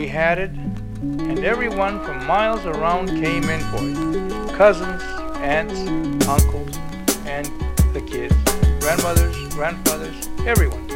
We had it, and everyone from miles around came in for it. Cousins, aunts, uncles, and the kids, grandmothers, grandfathers, everyone.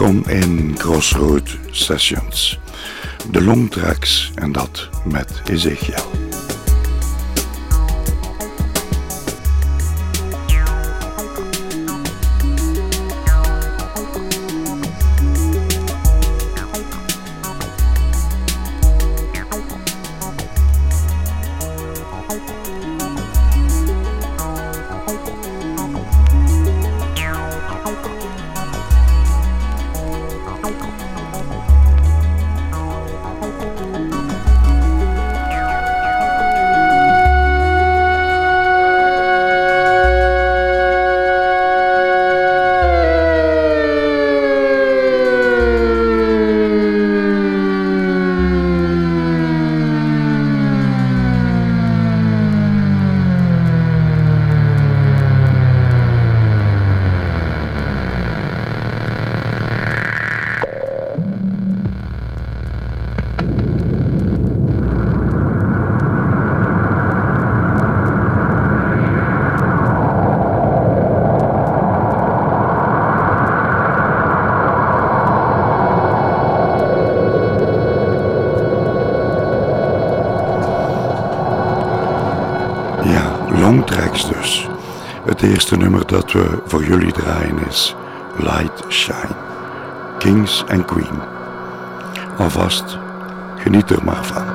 Welkom in Crossroad Sessions. De longtracks en dat met Ezekiel. Dat we voor jullie draaien is Light Shine. Kings and Queen. Alvast, geniet er maar van.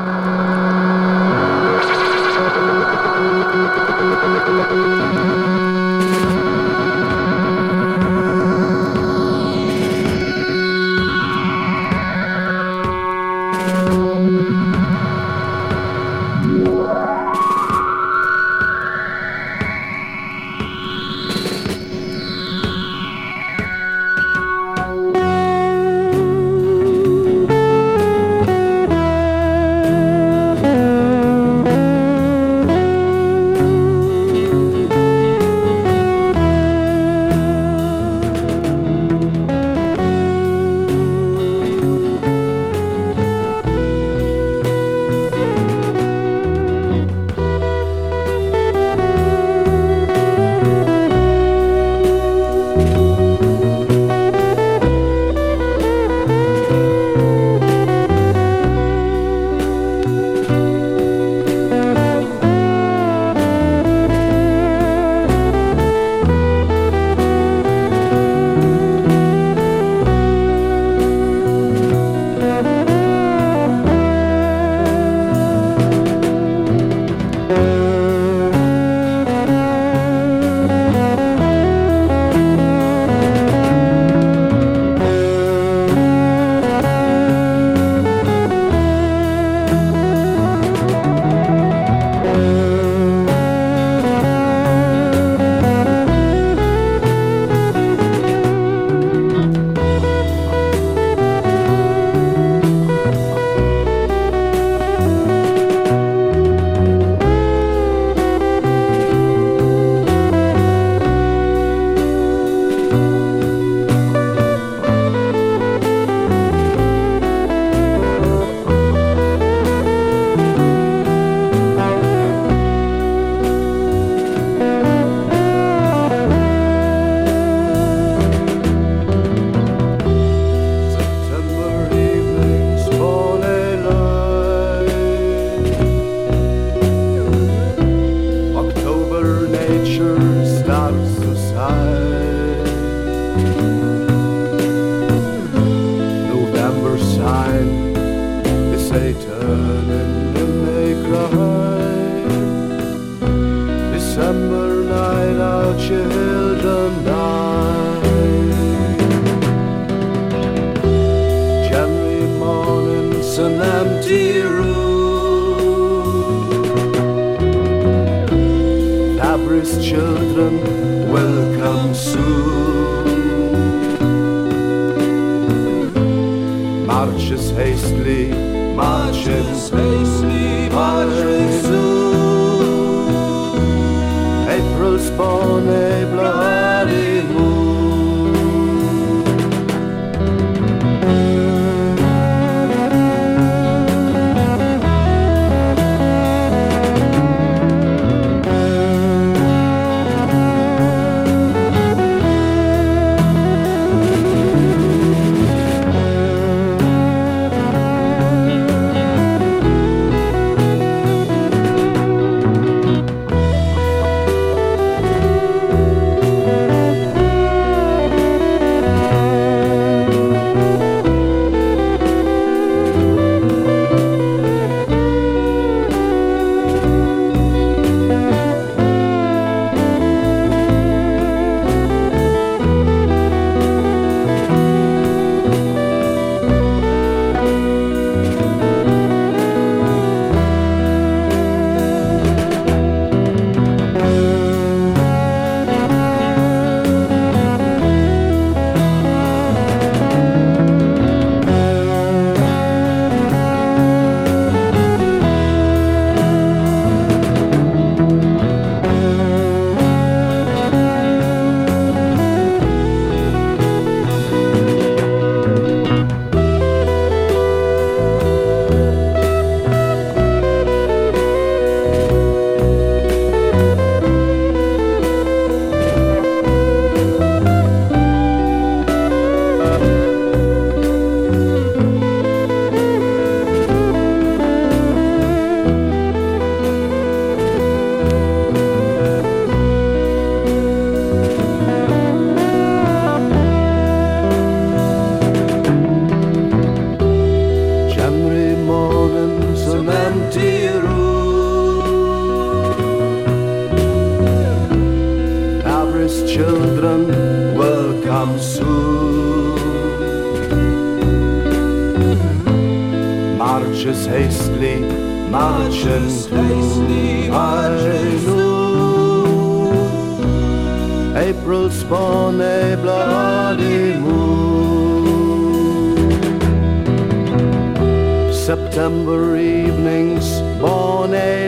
evenings born a.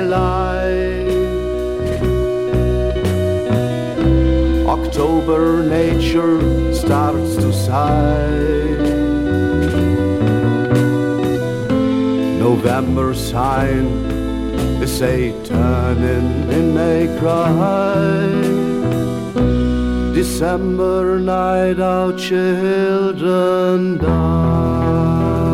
October nature starts to sigh. November sign is a turning in a cry. December night, our children die.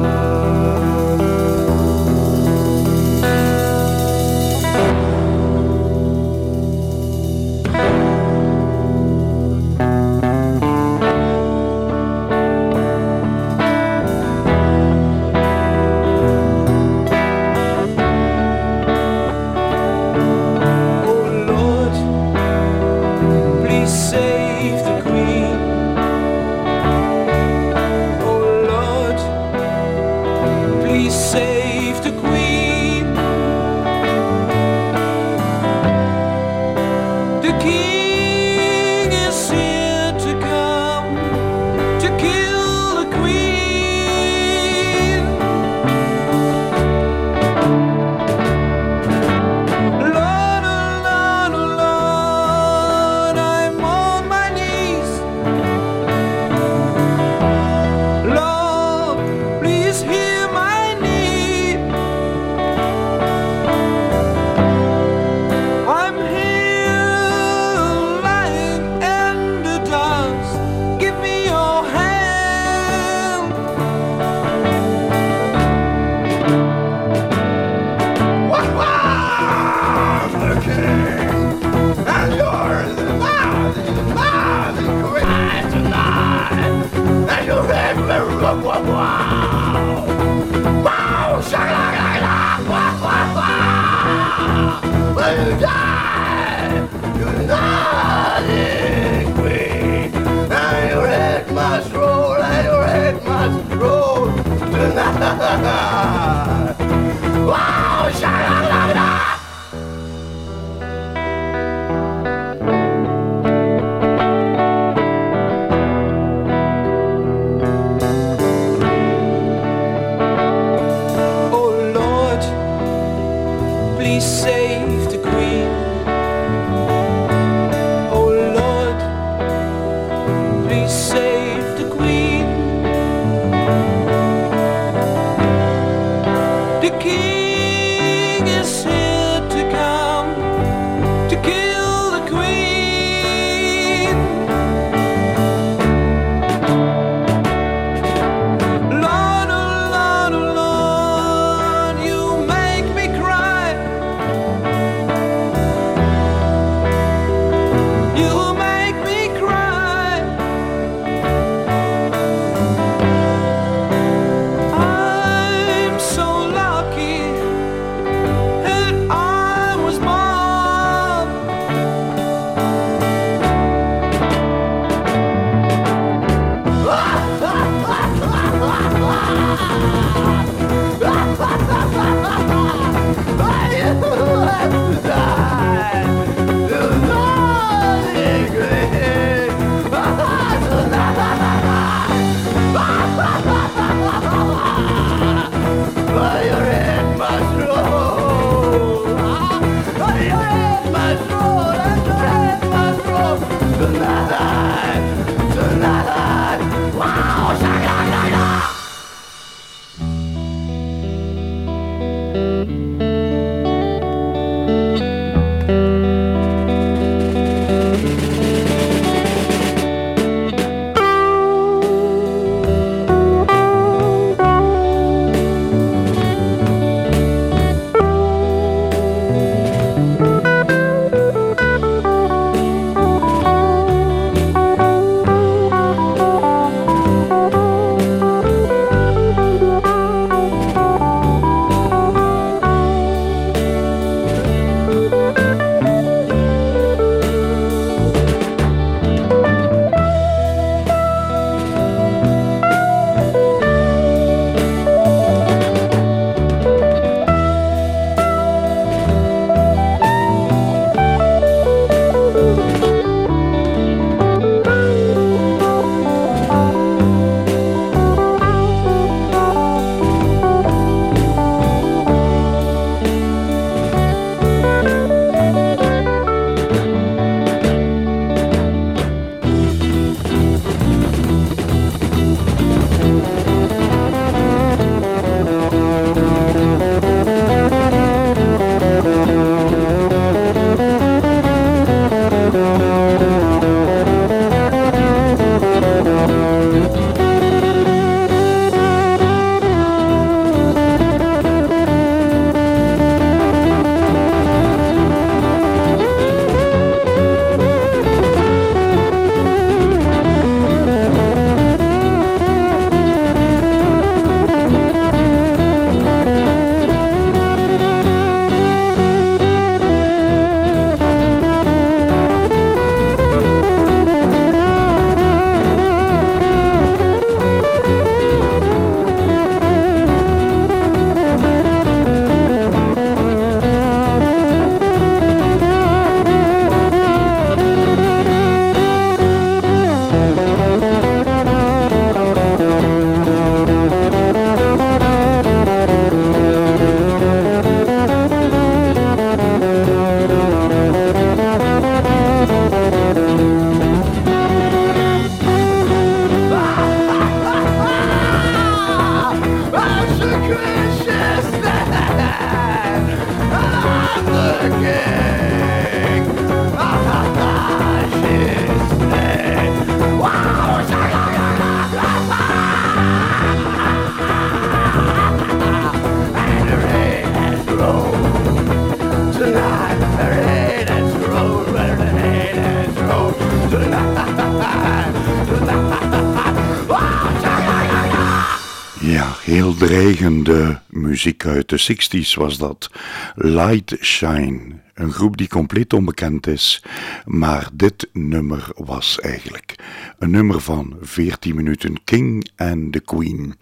Muziek uit de 60s was dat. Light Shine, een groep die compleet onbekend is, maar dit nummer was eigenlijk een nummer van 14 minuten King and the Queen.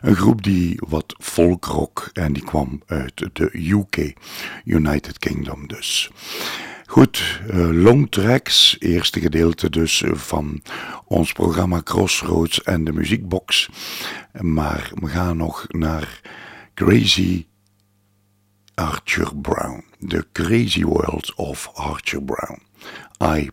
Een groep die wat folkrock en die kwam uit de UK, United Kingdom dus. Goed, uh, long tracks, eerste gedeelte dus van ons programma Crossroads en de muziekbox. Maar we gaan nog naar Crazy Archer Brown. The Crazy World of Archer Brown. I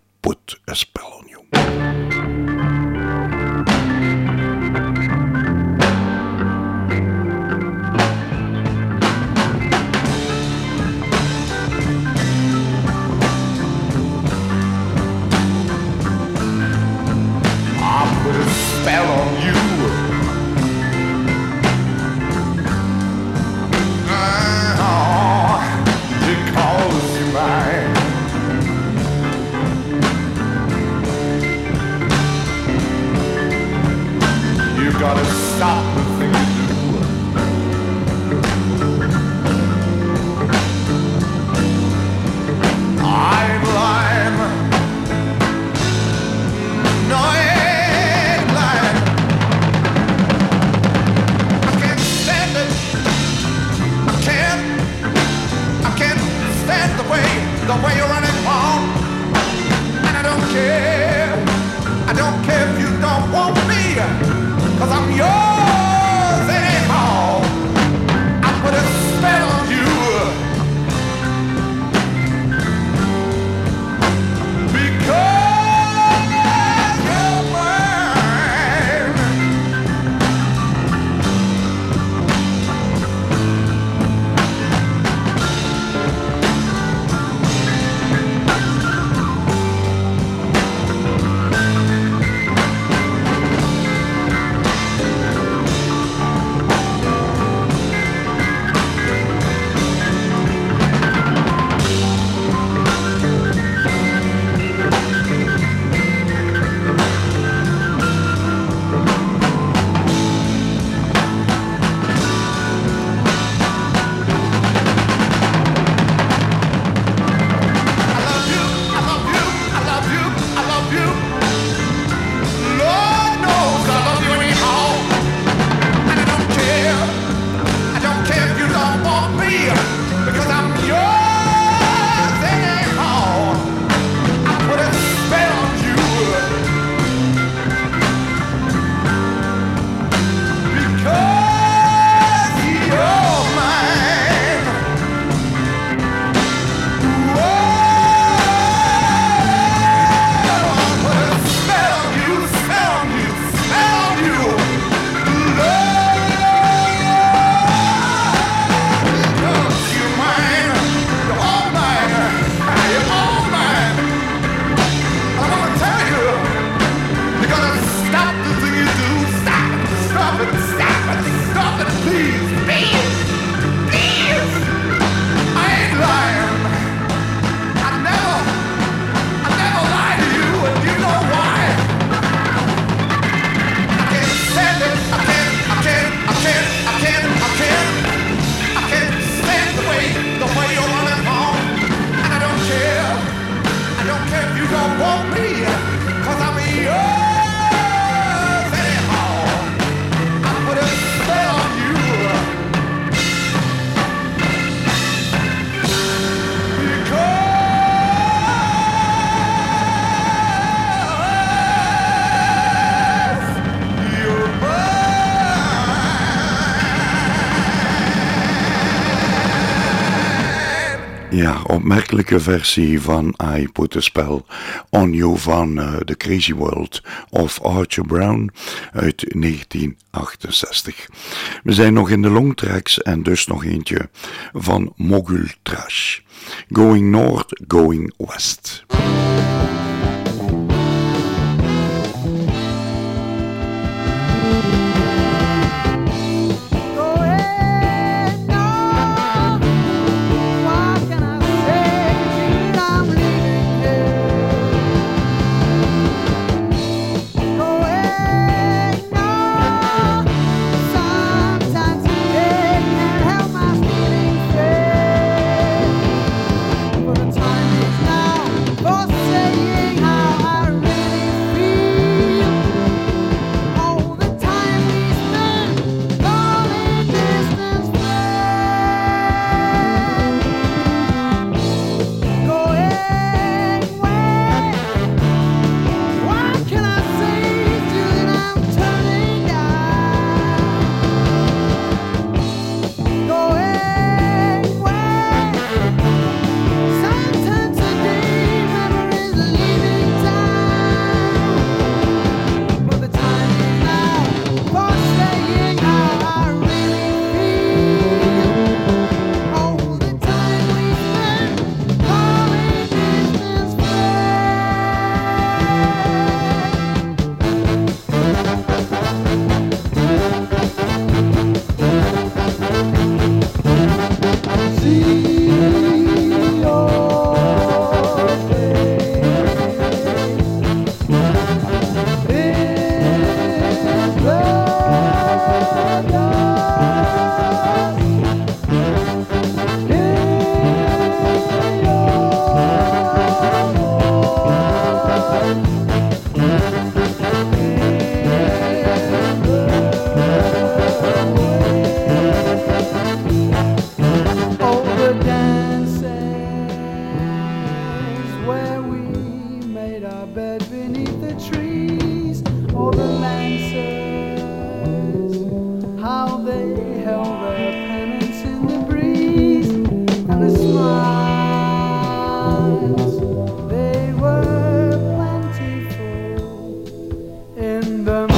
opmerkelijke versie van I Put a Spell on You van uh, The Crazy World of Archer Brown uit 1968. We zijn nog in de longtracks en dus nog eentje van Mogul Trash. Going North, Going West. the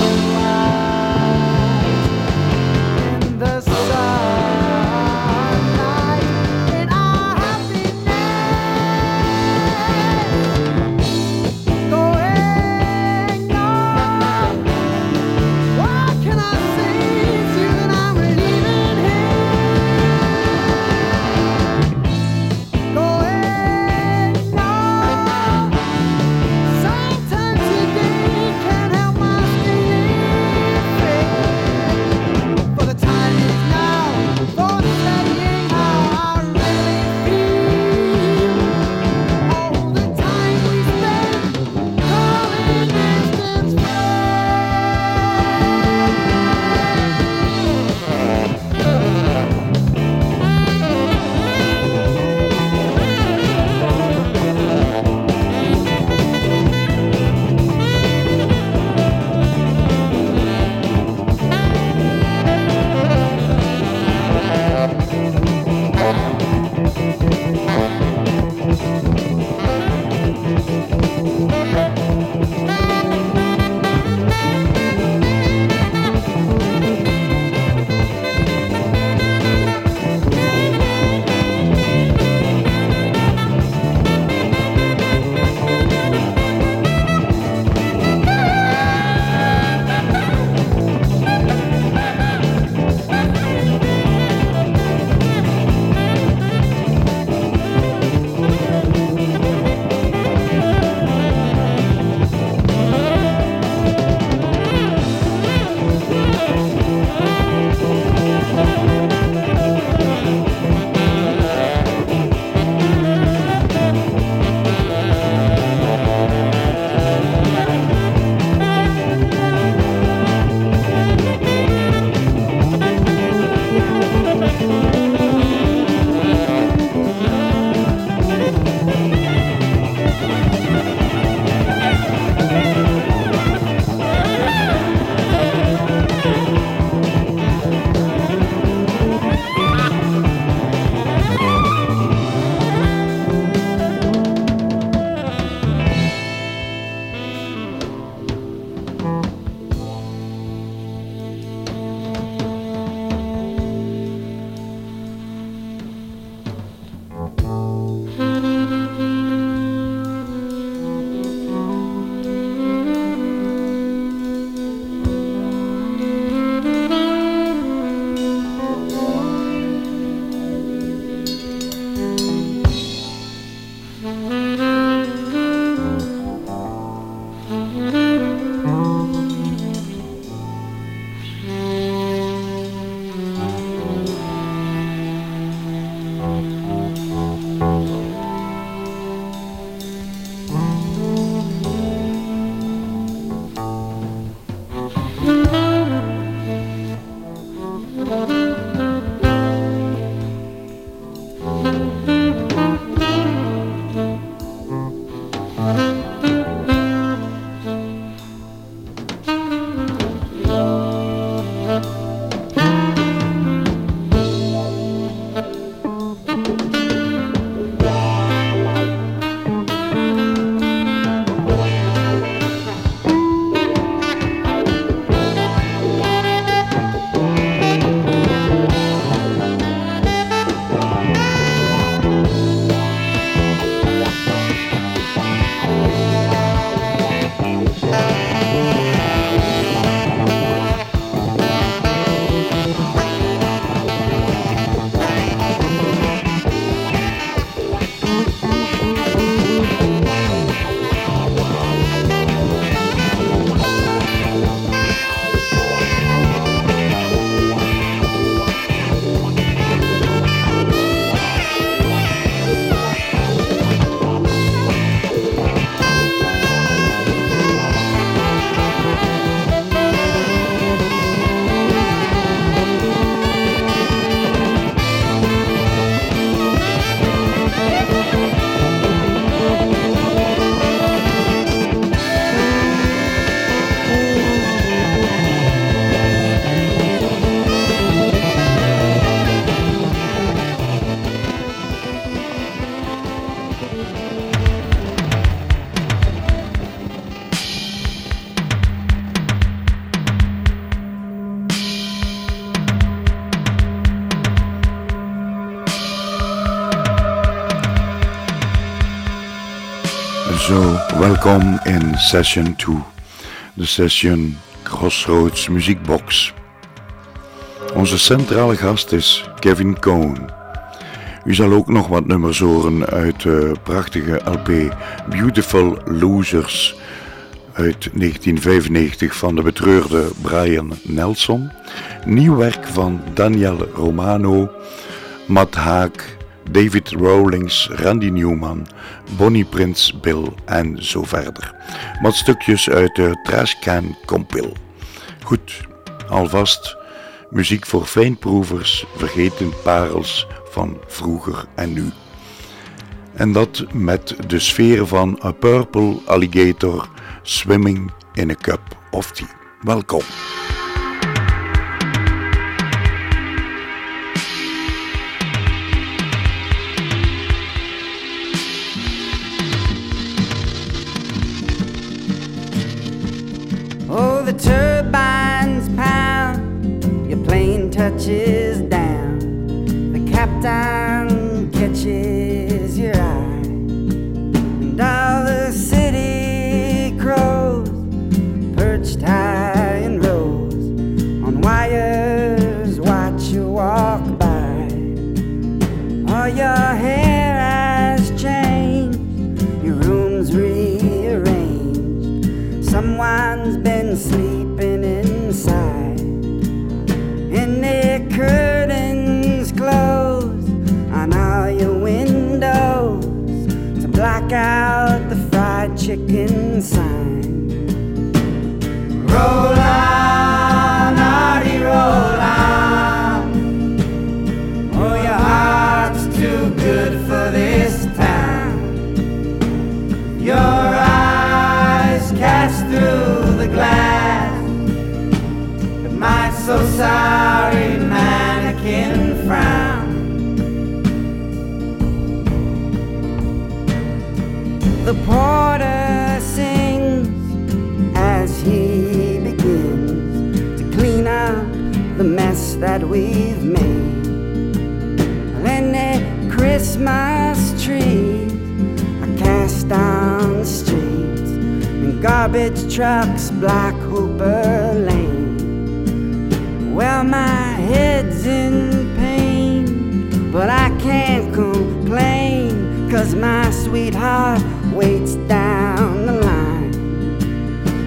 session 2, de session Crossroads Muziekbox. Onze centrale gast is Kevin Cohn. U zal ook nog wat nummers horen uit de prachtige LP Beautiful Losers uit 1995 van de betreurde Brian Nelson. Nieuw werk van Daniel Romano, Matt Haak, David Rawlings, Randy Newman, Bonnie Prince Bill en zo verder. Wat stukjes uit de Trashcan Compil. Goed, alvast muziek voor fijnproevers, vergeten parels van vroeger en nu. En dat met de sfeer van A Purple Alligator Swimming in a Cup of Tea. Welkom. te The porter sings as he begins to clean up the mess that we've made. Then the Christmas trees are cast on the streets, and garbage trucks block Hooper Lane. Well, my head's in pain, but I can't complain, cause my sweetheart waits down the line.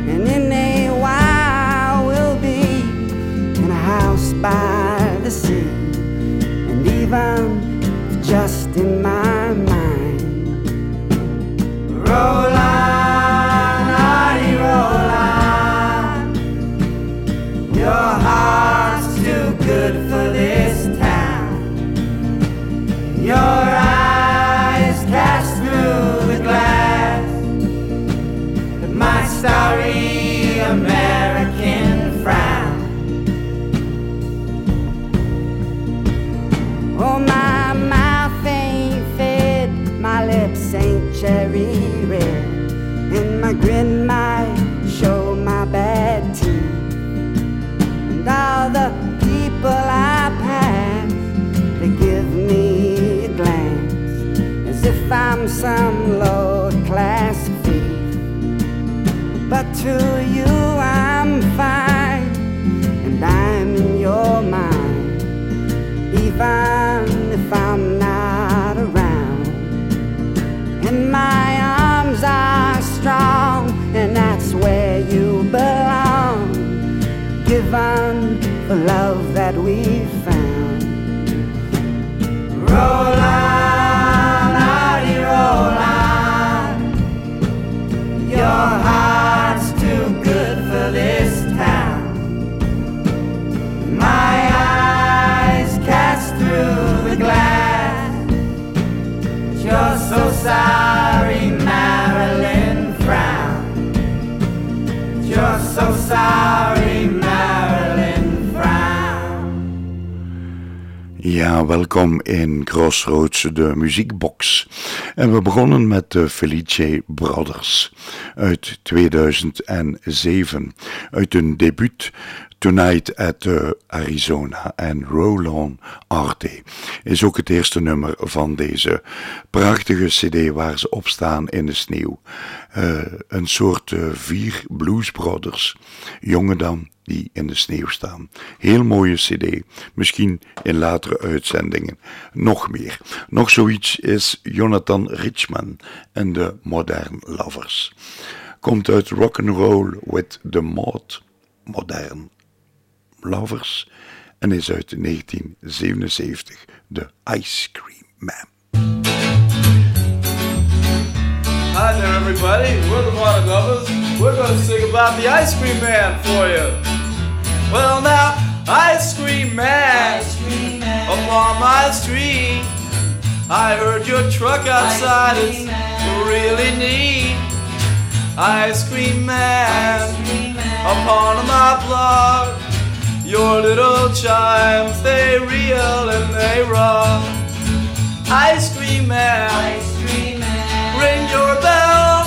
And in a while, we'll be in a house by the sea, and even just in my mind. Roll on, Artie, roll on. Your heart's too good for this town. Your to you, I'm fine, and I'm in your mind even if I'm not around. And my arms are strong, and that's where you belong. Given the love that we sorry, Marilyn frown. You're so sorry, Marilyn frown. Ja, welkom in Crossroads, de muziekbox. En we begonnen met de Felice Brothers uit 2007. Uit hun debuut Tonight at the Arizona en Roll On Arte is ook het eerste nummer van deze prachtige cd waar ze op staan in de sneeuw. Uh, een soort uh, vier Blues Brothers, jonge dan, die in de sneeuw staan. Heel mooie cd, misschien in latere uitzendingen nog meer. Nog zoiets is Jonathan Richman en de Modern Lovers. Komt uit Rock and Roll with the Mod, Modern Lovers en is uit 1977, de Ice Cream Man. Hi there, everybody. We're the Modern Lovers. We're going to sing about the Ice Cream Man for you. Well, now, Ice Cream Man, ice cream man. upon my street. I heard your truck outside is really neat. Ice Cream Man, ice cream man. upon my block. Your little chimes, they reel and they rock. Ice cream man, Ice cream man. ring your bell,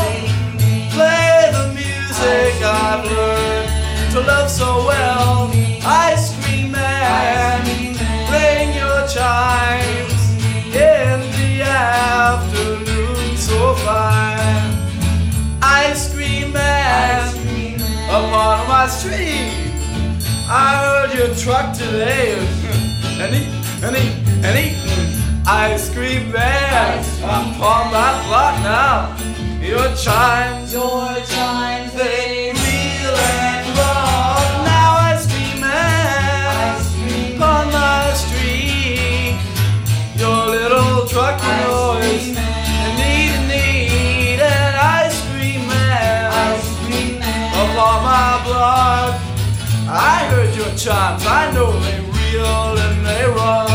play the music I've learned to love so well. Ice cream man, ring your chimes in the afternoon so fine. Ice cream man, upon my street. I heard your truck today and eat and eat and eat ice cream man. I'm on my block now. Your chimes, your chimes, they Chimes, I know they're real and they run.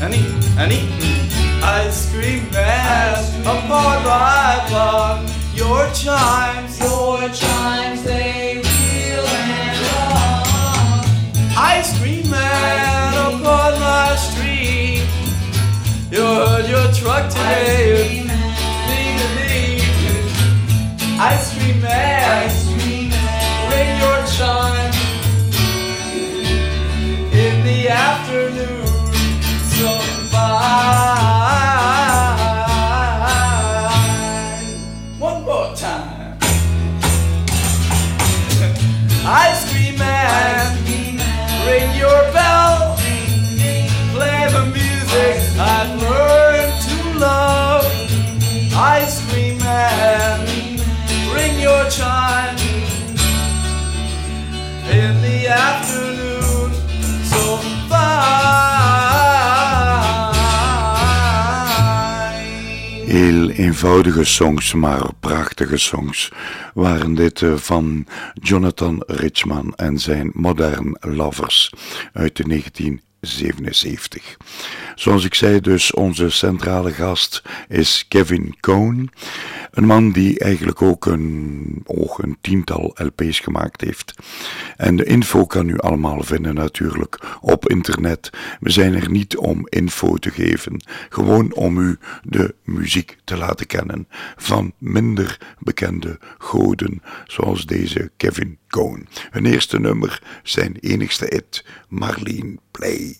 An eat, an eat. Ice cream man upon my block. Your chimes, your chimes, they reel and rock. Ice cream man upon my street. You heard your truck today. And. Ice cream man, Ice cream man. ring your chime in the afternoon. In the afternoon. So fine. Heel eenvoudige songs, maar prachtige songs waren dit eh, van Jonathan Richman en zijn Modern Lovers uit de 1977. Zoals ik zei, dus onze centrale gast is Kevin Cohn. Een man die eigenlijk ook een, een tiental LP's gemaakt heeft. En de info kan u allemaal vinden natuurlijk op internet. We zijn er niet om info te geven, gewoon om u de muziek te laten kennen van minder bekende goden, zoals deze Kevin Cohn. Hun eerste nummer, zijn enigste hit, Marlene Play.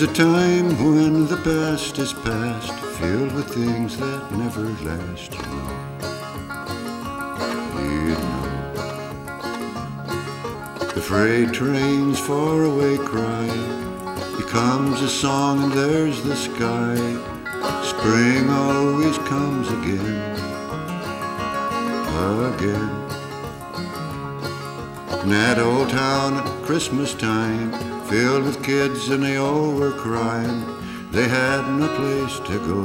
There's a time when the past is past, filled with things that never last, you know. You know. The freight train's far away cry becomes a song, and there's the sky. Spring always comes again, again. In that old town at Christmas time, filled with kids and they all were crying. They had no place to go.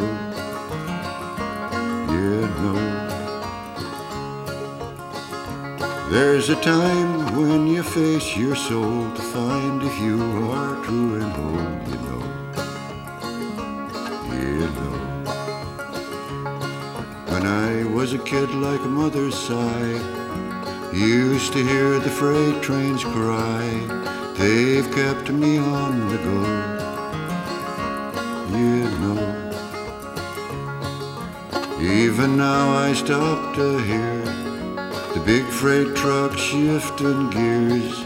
Yeah, no. There's a time when you face your soul to find if you are true and whole, you know. Yeah, no. When I was a kid like a mother's sigh, used to hear the freight trains cry. They've kept me on the go. You know. Even now I stop to hear the big freight truck shifting gears.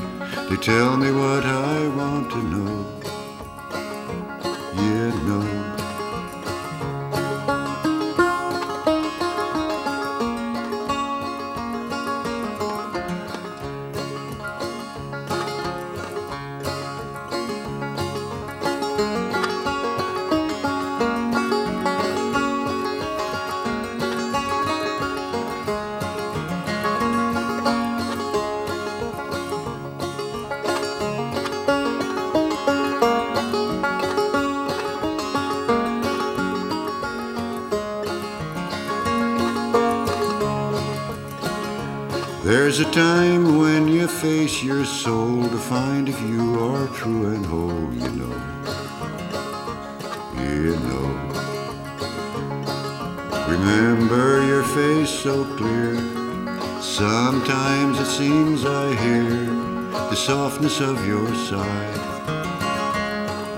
They tell me what I want to know. You know. Sometimes it seems I hear the softness of your sigh,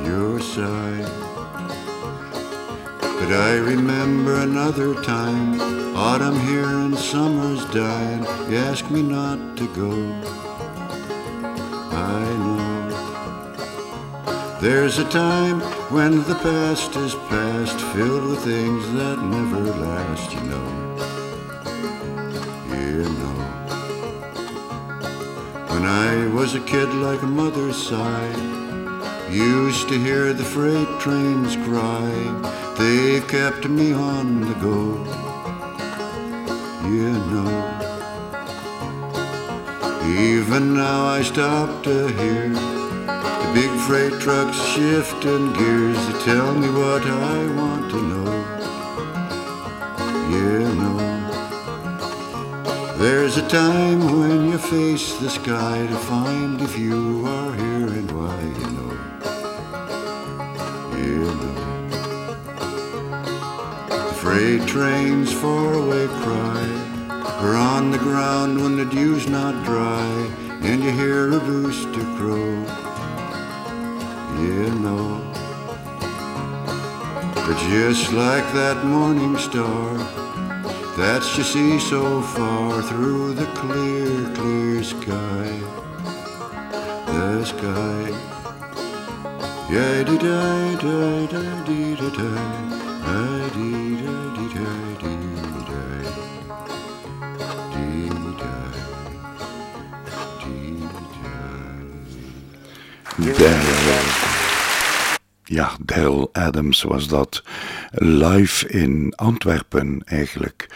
your sigh. But I remember another time, autumn here and summer's dying. You ask me not to go. I know. There's a time when the past is past, filled with things that never last, you know. I was a kid like a mother's sigh, used to hear the freight trains cry. They've kept me on the go. You know. Even now I stop to hear the big freight trucks shifting gears. They tell me what I want to know. There's a time when you face the sky to find if you are here and why you know. You know. The freight trains far away cry, or on the ground when the dew's not dry, and you hear a rooster crow. You know. But just like that morning star that you see so far through the clear, clear sky, the sky. Yeah, dee da da da dee da da, ah, dee da dee da dee da, dee da, dee da. Daryl. Ja, Daryl Adams was dat. Live in Antwerpen eigenlijk.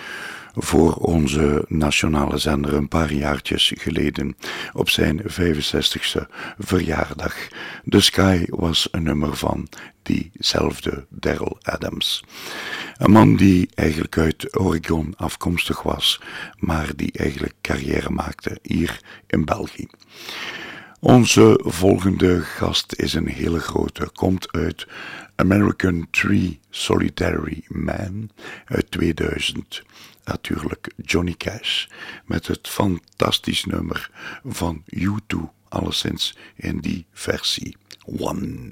Voor onze nationale zender een paar jaartjes geleden. Op zijn 65ste verjaardag. The Sky was een nummer van diezelfde Daryl Adams. Een man die eigenlijk uit Oregon afkomstig was, maar die eigenlijk carrière maakte hier in België. Onze volgende gast is een hele grote, komt uit American Tree Solitary Man uit 2000. Natuurlijk Johnny Cash met het fantastisch nummer van U2, alleszins in die versie One.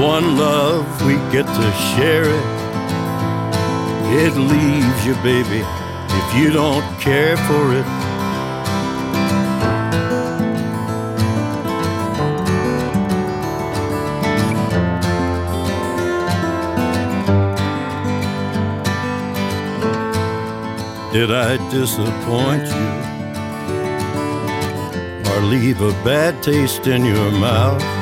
one love, we get to share it. It leaves you, baby, if you don't care for it. Did I disappoint you? Or leave a bad taste in your mouth?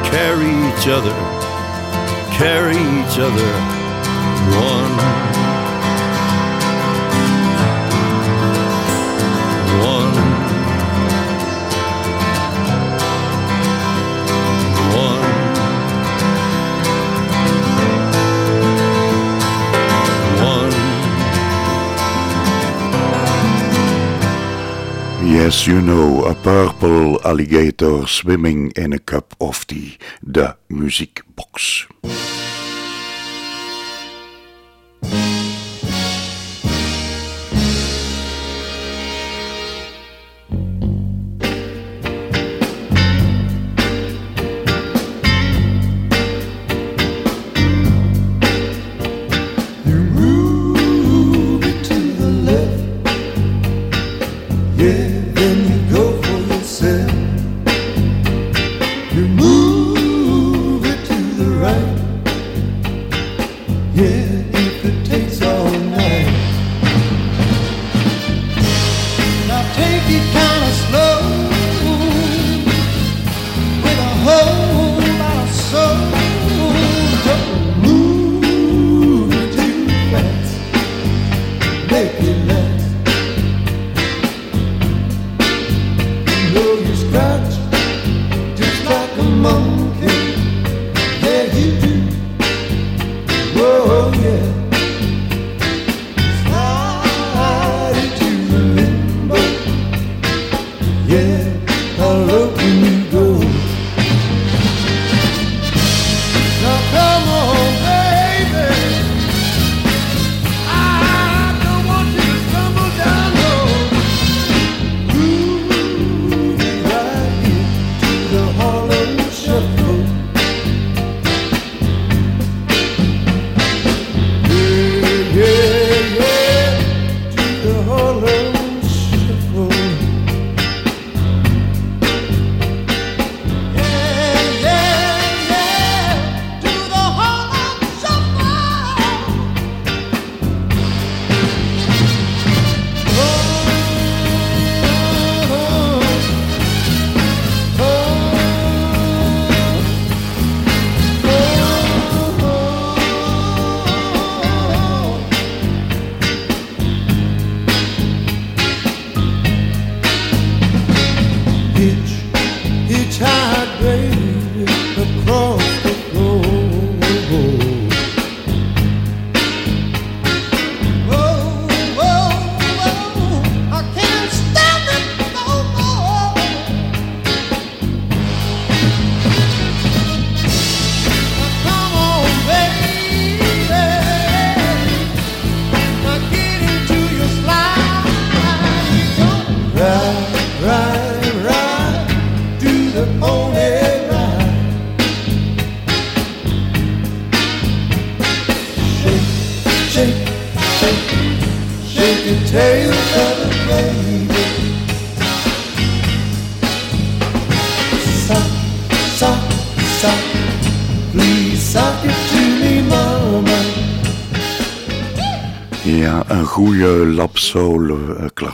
carry each other, carry each other. One. Yes, you know, a purple alligator swimming in a cup of tea. De muziekbox.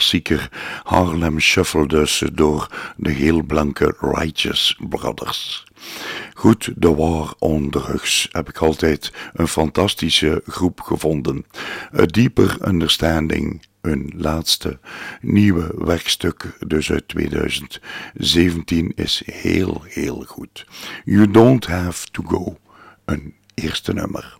klassieker Harlem Shuffle dus door de heel blanke Righteous Brothers. Goed, de War on Drugs heb ik altijd een fantastische groep gevonden. A Deeper Understanding, een laatste nieuwe werkstuk, dus uit 2017, is heel, heel goed. You Don't Have to Go, een eerste nummer.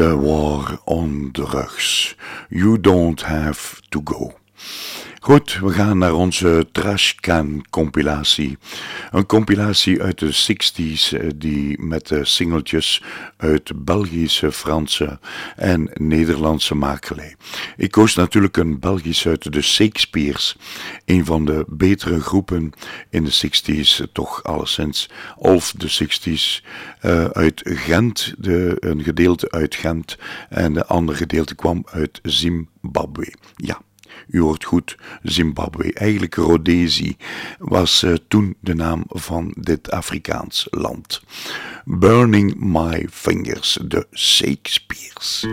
The War on Drugs. You don't have to go. Goed, we gaan naar onze Trashcan compilatie. Een compilatie uit de 60s eh, die met de singeltjes uit Belgische, Franse en Nederlandse makelij. Ik koos natuurlijk een Belgisch uit de Shakespeares, een van de betere groepen in de 60s, toch alleszins of de 60s, eh, uit Gent, de, een gedeelte uit Gent en de andere gedeelte kwam uit Zimbabwe. Ja. U hoort goed, Zimbabwe. Eigenlijk Rhodesië was eh, toen de naam van dit Afrikaans land. Burning My Fingers, de Shakespeares.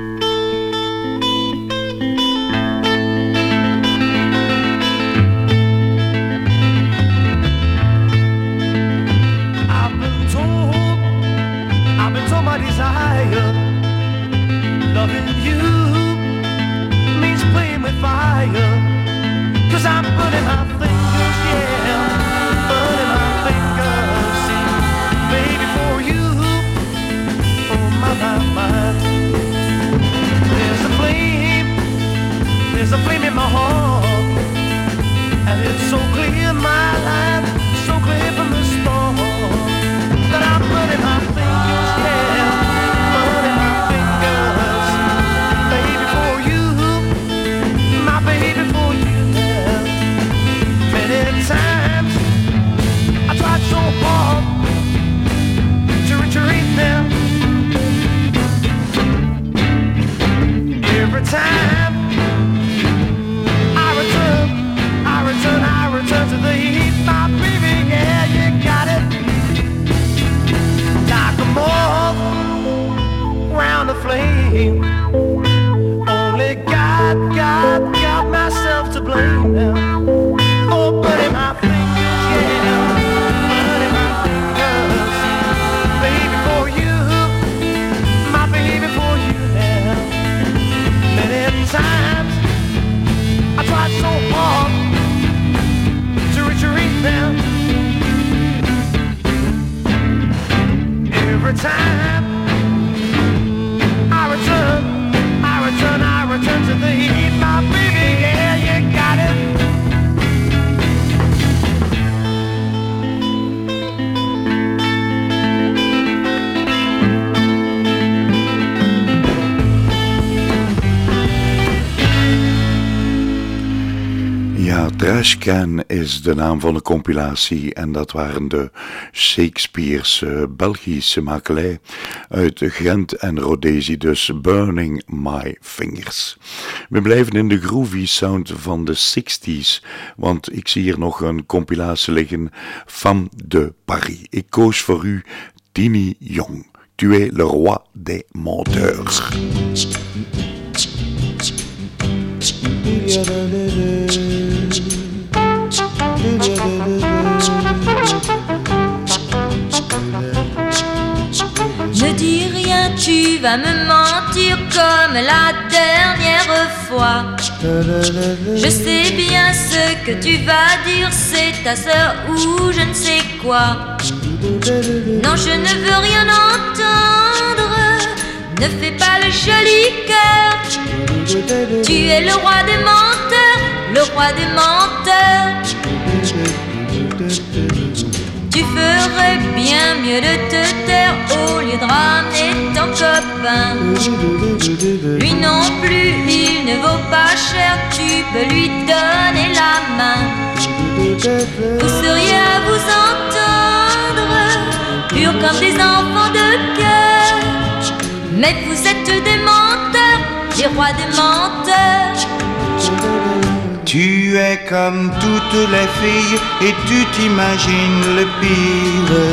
Cause I'm burning my fingers, yeah, burning my fingers, baby, for you. Oh my, my, my. There's a flame, there's a flame in my heart, and it's so clear my time Trashcan is de naam van de compilatie en dat waren de Shakespeare's eh, Belgische makelij uit Gent en Rhodesië, dus Burning My Fingers. We blijven in de groovy sound van de 60s, want ik zie hier nog een compilatie liggen van de Paris. Ik koos voor u Tini Jong. Tu es le roi des menteurs. Ne dis rien, tu vas me mentir comme la dernière fois. Je sais bien ce que tu vas dire, c'est ta sœur ou je ne sais quoi. Non, je ne veux rien entendre, ne fais pas le joli cœur. Tu es le roi des menteurs, le roi des menteurs. Tu ferais bien mieux de te taire au lieu de ramener ton copain. Lui non plus, il ne vaut pas cher, tu peux lui donner la main. Vous seriez à vous entendre, purs comme des enfants de cœur. Mais vous êtes des menteurs, des rois des menteurs. Tu es comme toutes les filles et tu t'imagines le pire.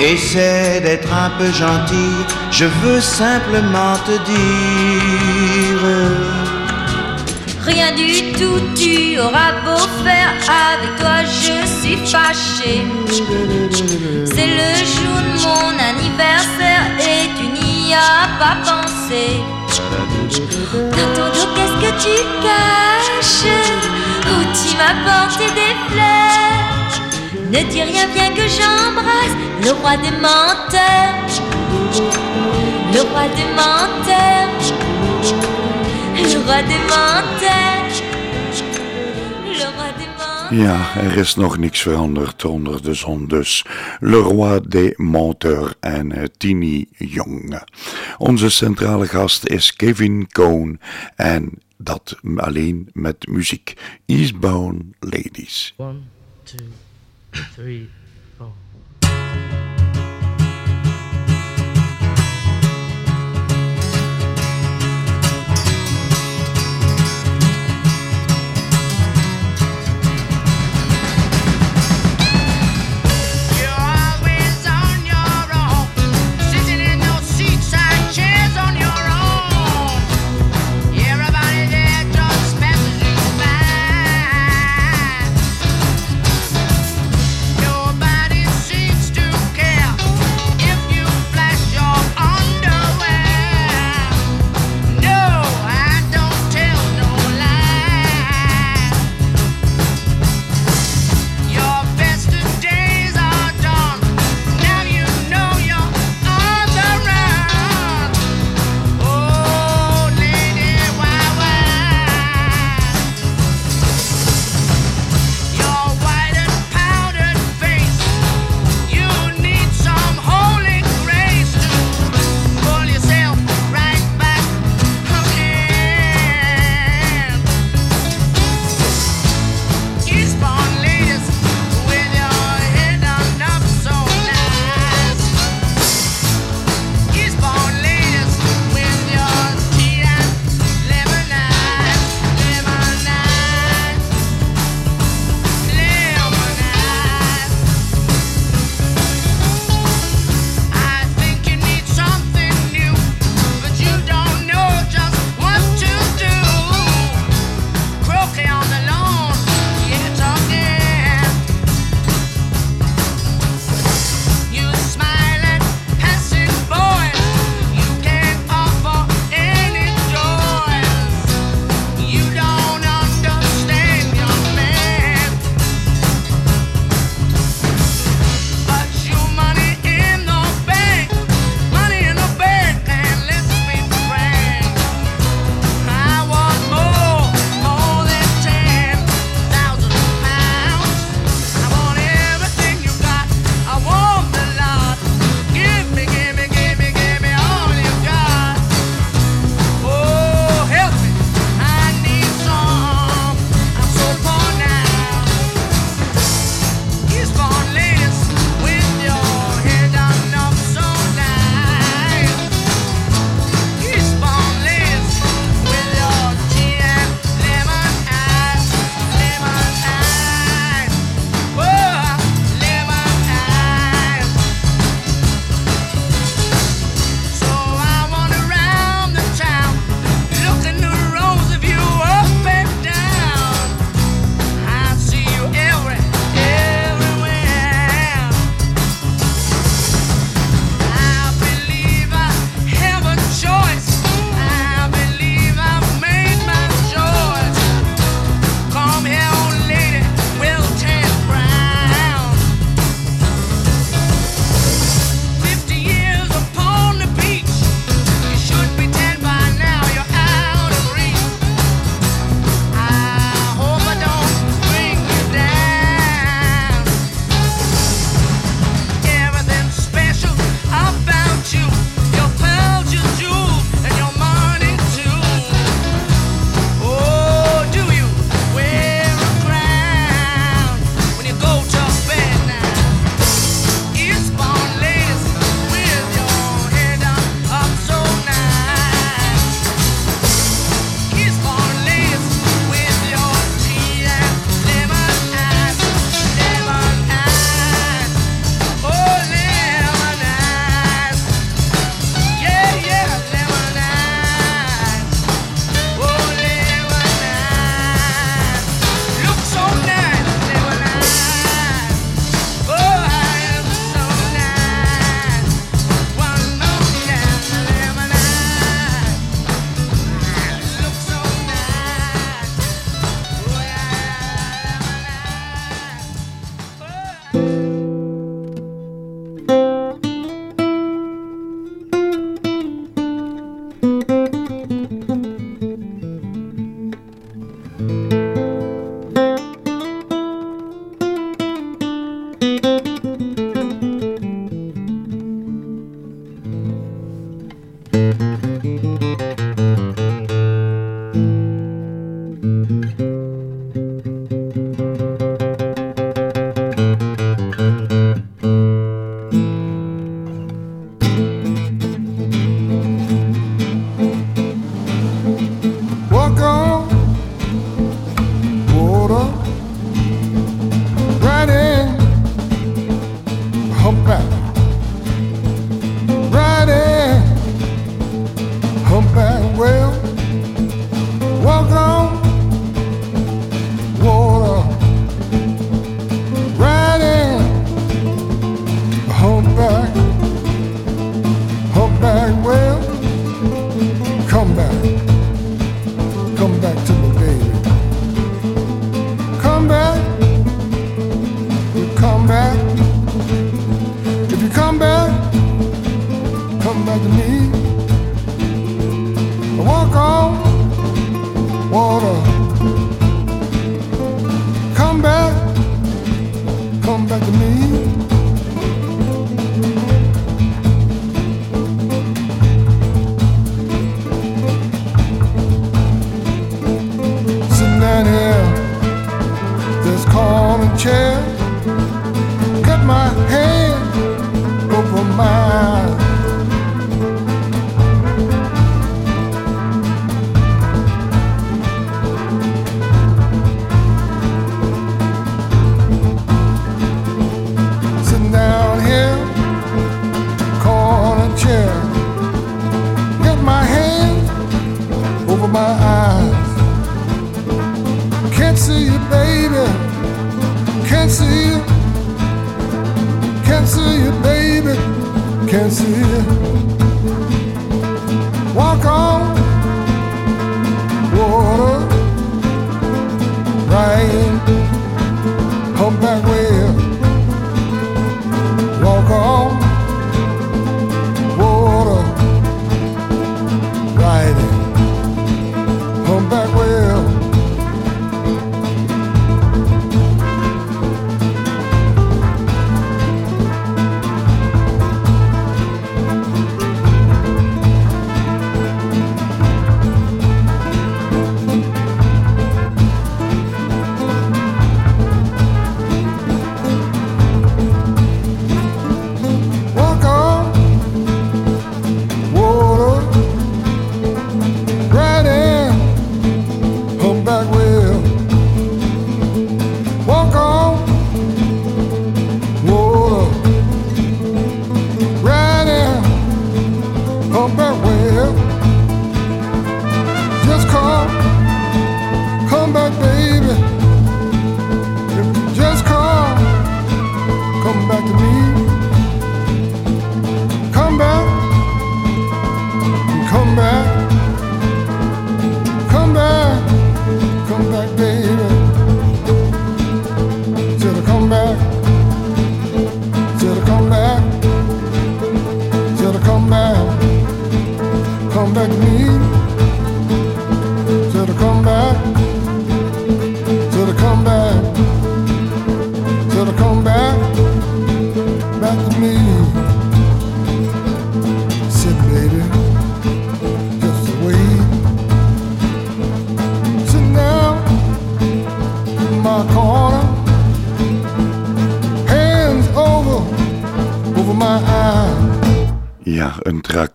Essaie d'être un peu gentil, je veux simplement te dire. Rien du tout, tu auras beau faire, avec toi je suis fâché. C'est le jour de mon anniversaire et tu n'y as pas pensé. Tu caches Où tu m'as porté des fleurs Ne dis rien, bien que j'embrasse le roi des menteurs. Le roi des menteurs. Le roi des menteurs. Le roi des menteurs. Ja, er is nog niks veranderd onder de zon, dus Le Roi des Menteurs en eh, Tini Jong. Onze centrale gast is Kevin Cohn en dat alleen met muziek. Eastbound Ladies. One, two, three,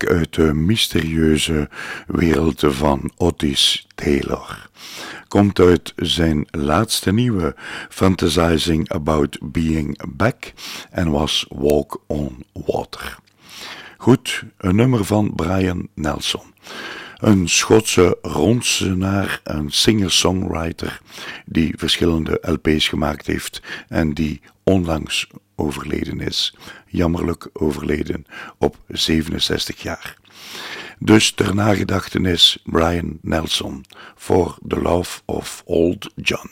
uit de mysterieuze wereld van Otis Taylor. Komt uit zijn laatste nieuwe Fantasizing About Being Back en was Walk on Water. Goed, een nummer van Brian Nelson. Een Schotse ronsenaar, een singer-songwriter die verschillende LP's gemaakt heeft en die onlangs overleden is. Jammerlijk overleden op 67 jaar. Dus ter nagedachtenis Brian Nelson voor The Love of Old John.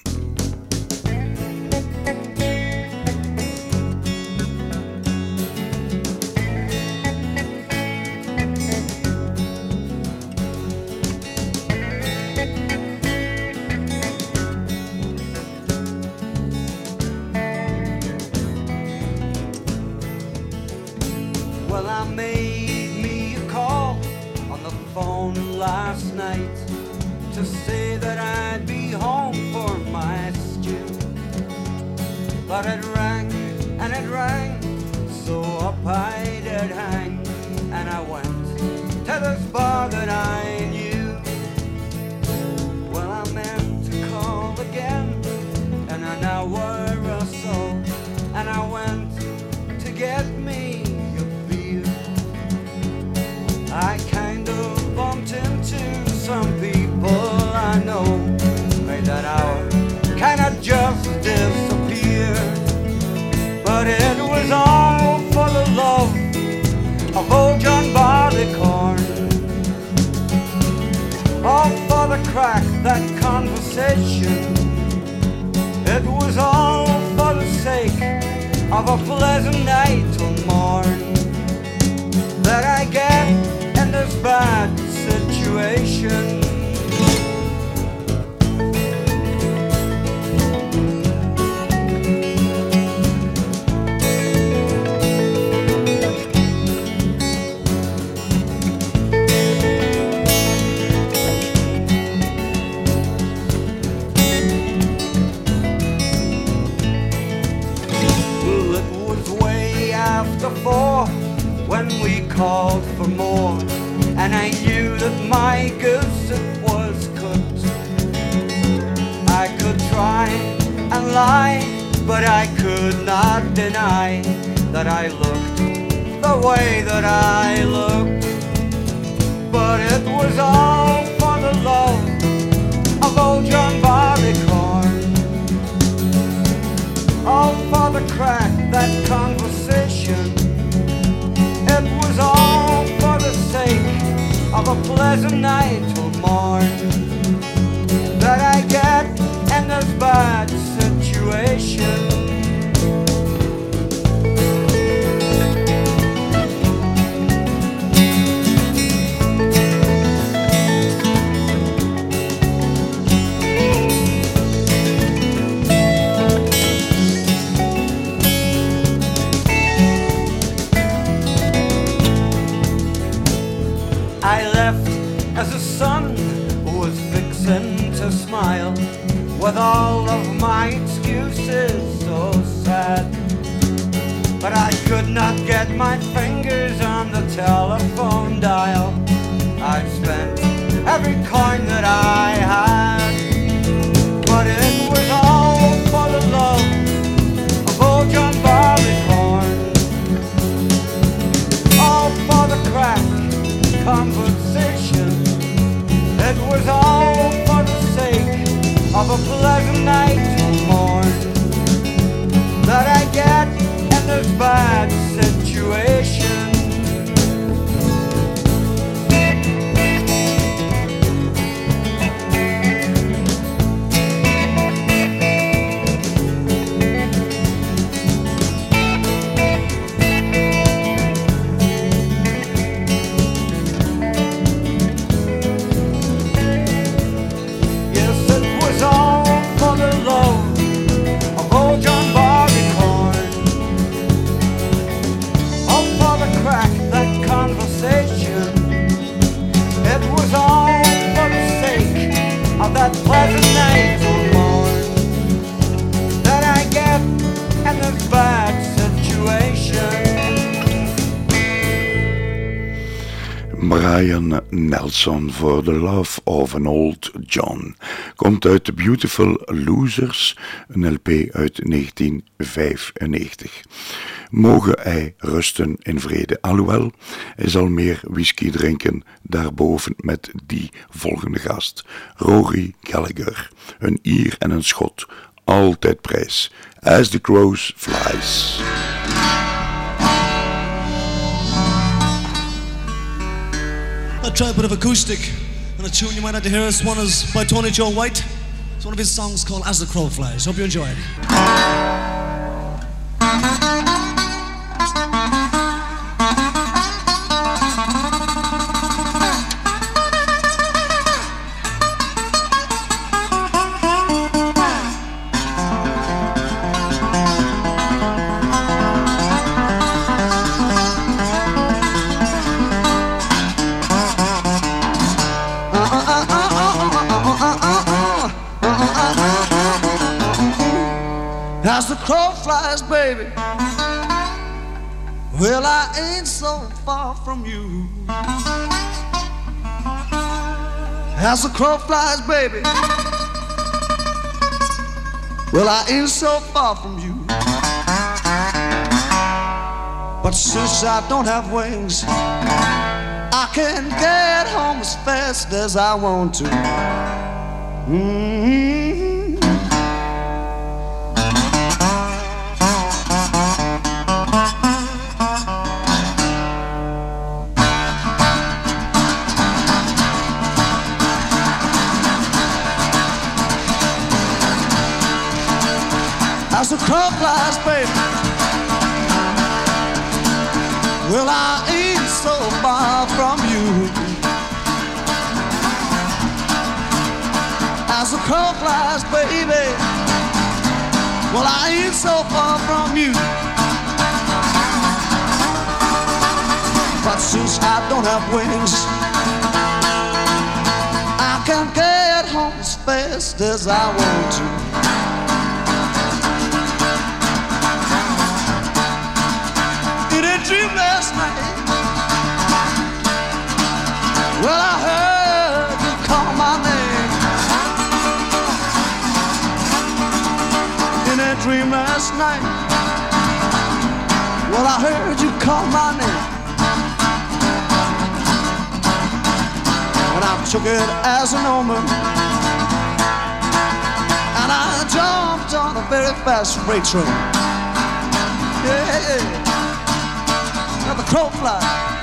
Brian Nelson voor The Love of an Old John. Komt uit The Beautiful Losers, een LP uit 1995. Mogen hij rusten in vrede, alhoewel hij zal meer whisky drinken daarboven met die volgende gast, Rory Gallagher, een Ier en een Schot, altijd prijs, As the Crows Flies. I'll try a bit of acoustic and a tune you might like to hear. This one is by Tony Joe White. It's one of his songs called As the Crow Flies. Hope you enjoy it. The crow flies, baby. Well, I ain't so far from you. As the crow flies, baby. Well, I ain't so far from you. But since I don't have wings, I can get home as fast as I want to. Mm-hmm. As the crow flies, baby. Well, I ain't so far from you. As the crow flies, baby. Well, I ain't so far from you. But since I don't have wings, I can get home as fast as I want to. Night. Well, I heard you call my name. And I took it as an omen. And I jumped on a very fast freight train. Yeah. Now the crow fly.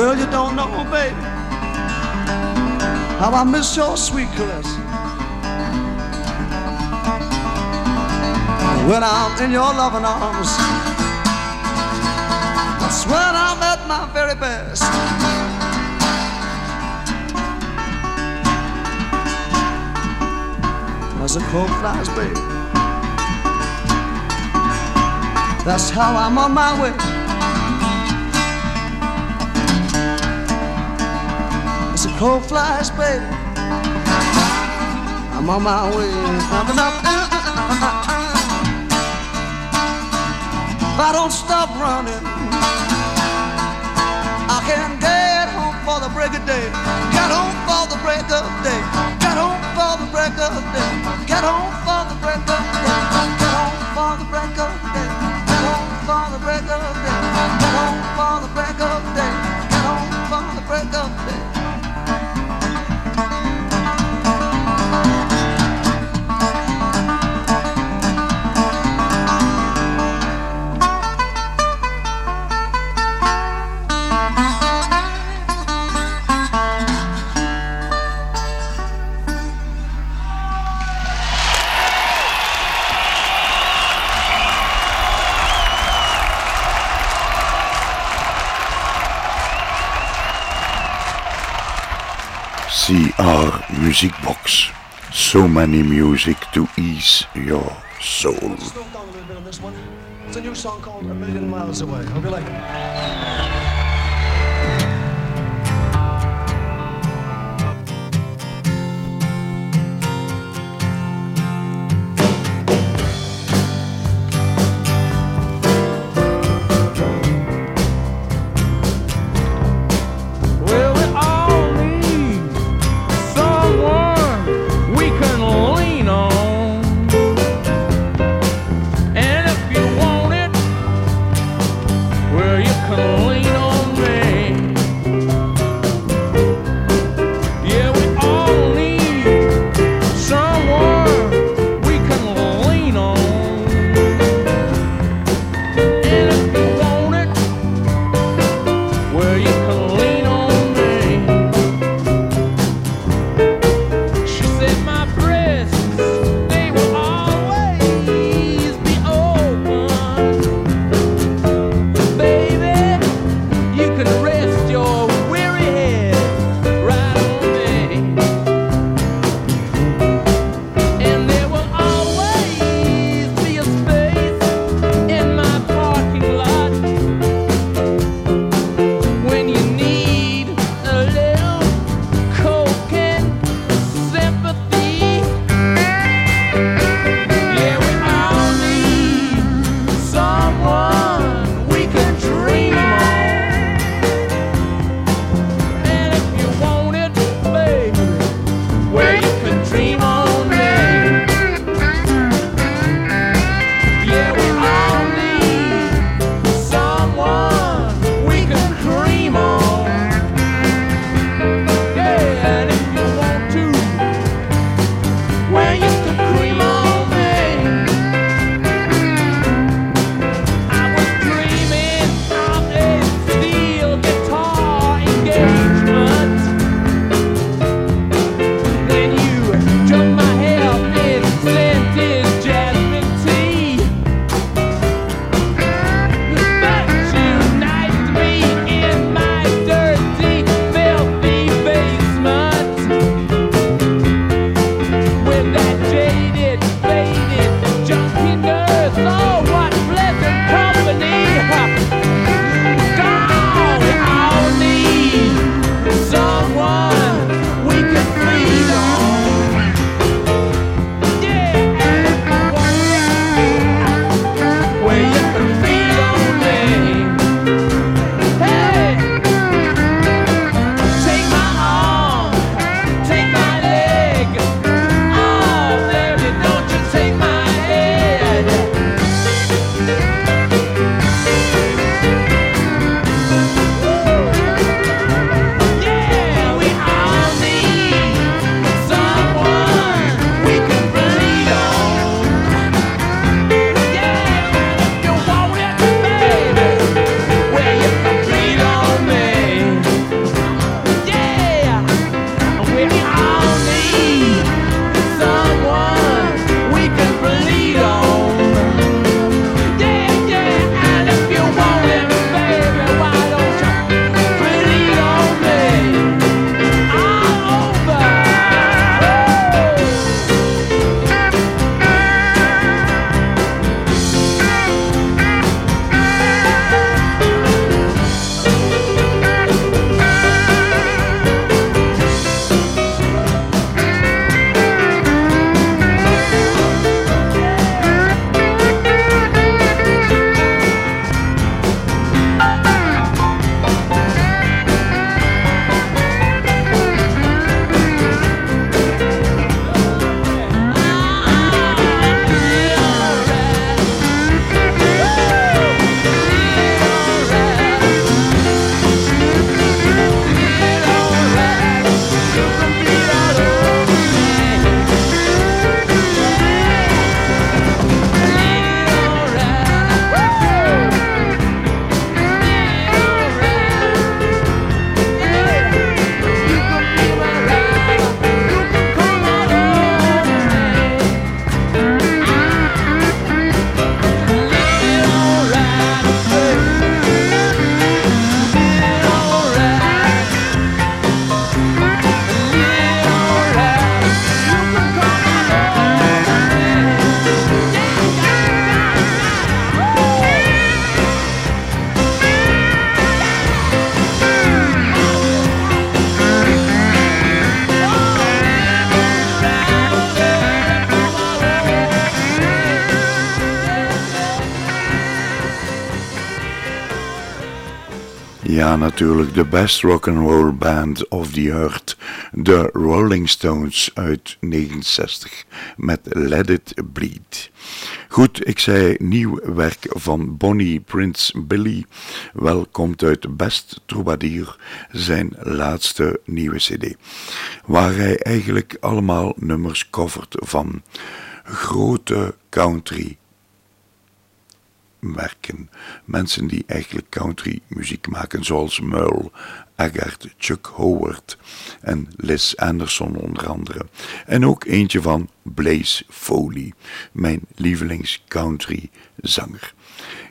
Well, you don't know, baby, how I miss your sweet caress. When I'm in your loving arms, that's when I'm at my very best. as a crow flies, baby. That's how I'm on my way. Crow flies, baby. I'm on my way. If I don't stop running, I can get home for the break of day. Get home for the break of day. Get home for the break of day. Get home for the break of day. Get home for the break of day. Get home for the break of day. Get home for the break of day. Music Box. So many music to ease your soul. It's a new song called A Million Miles Away. Natuurlijk de best rock and roll band of the earth, de Rolling Stones uit 69 met Let It Bleed. Goed, ik zei nieuw werk van Bonnie Prince Billy. Wel komt uit Best Troubadour, zijn laatste nieuwe CD, waar hij eigenlijk allemaal nummers covert van grote country werken. Mensen die eigenlijk country muziek maken, zoals Merle, Aggart, Chuck Howard en Liz Anderson onder andere. En ook eentje van Blaze Foley, mijn lievelings country zanger.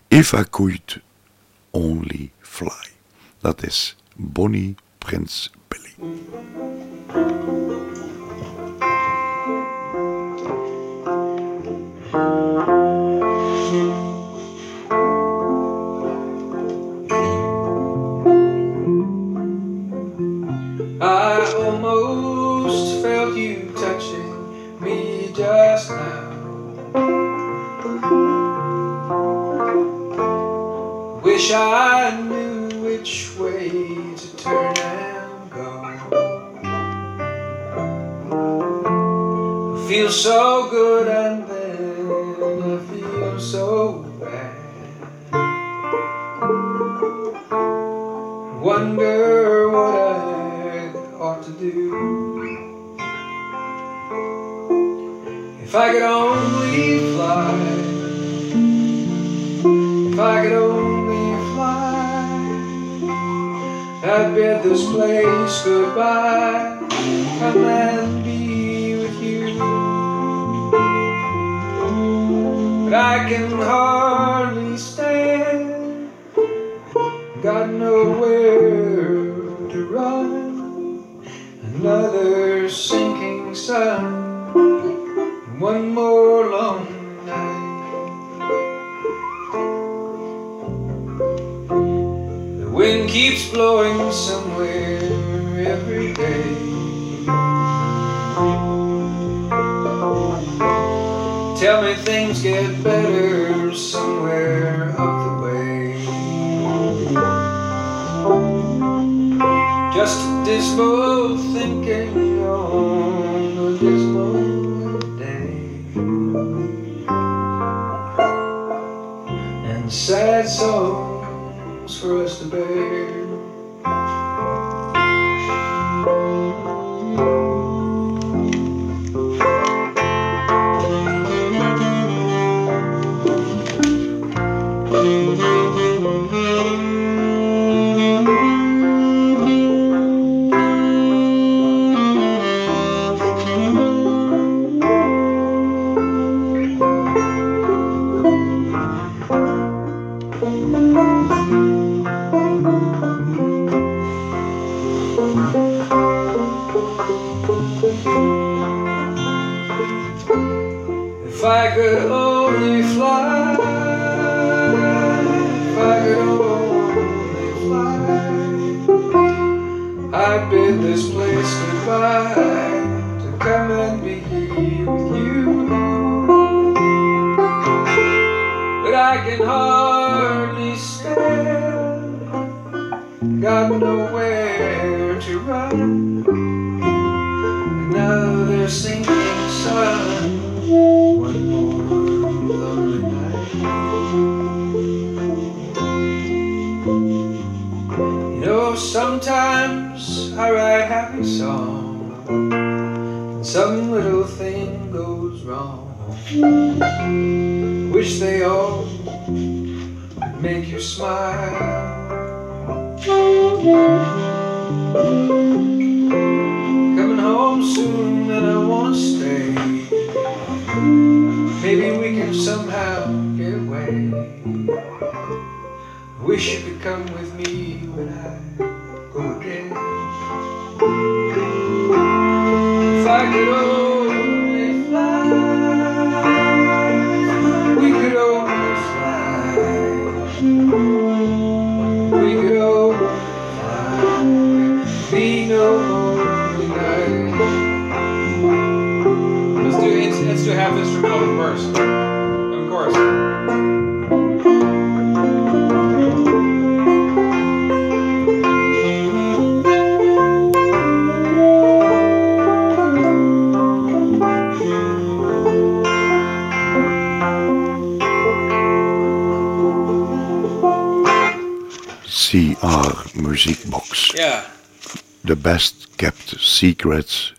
If I Could Only Fly. Dat is Bonnie Prince Billy. You touching me just now. Wish I knew which way to turn and go. I feel so good and then I feel so bad. Wonder what I ought to do. If I could only fly, if I could only fly, I'd bid this place goodbye. Come and be with you. But I can hardly stand. Got nowhere to run. Another sinking sun. One more long night. The wind keeps blowing somewhere every day. Tell me things get better somewhere up the way. Just a dismal secrets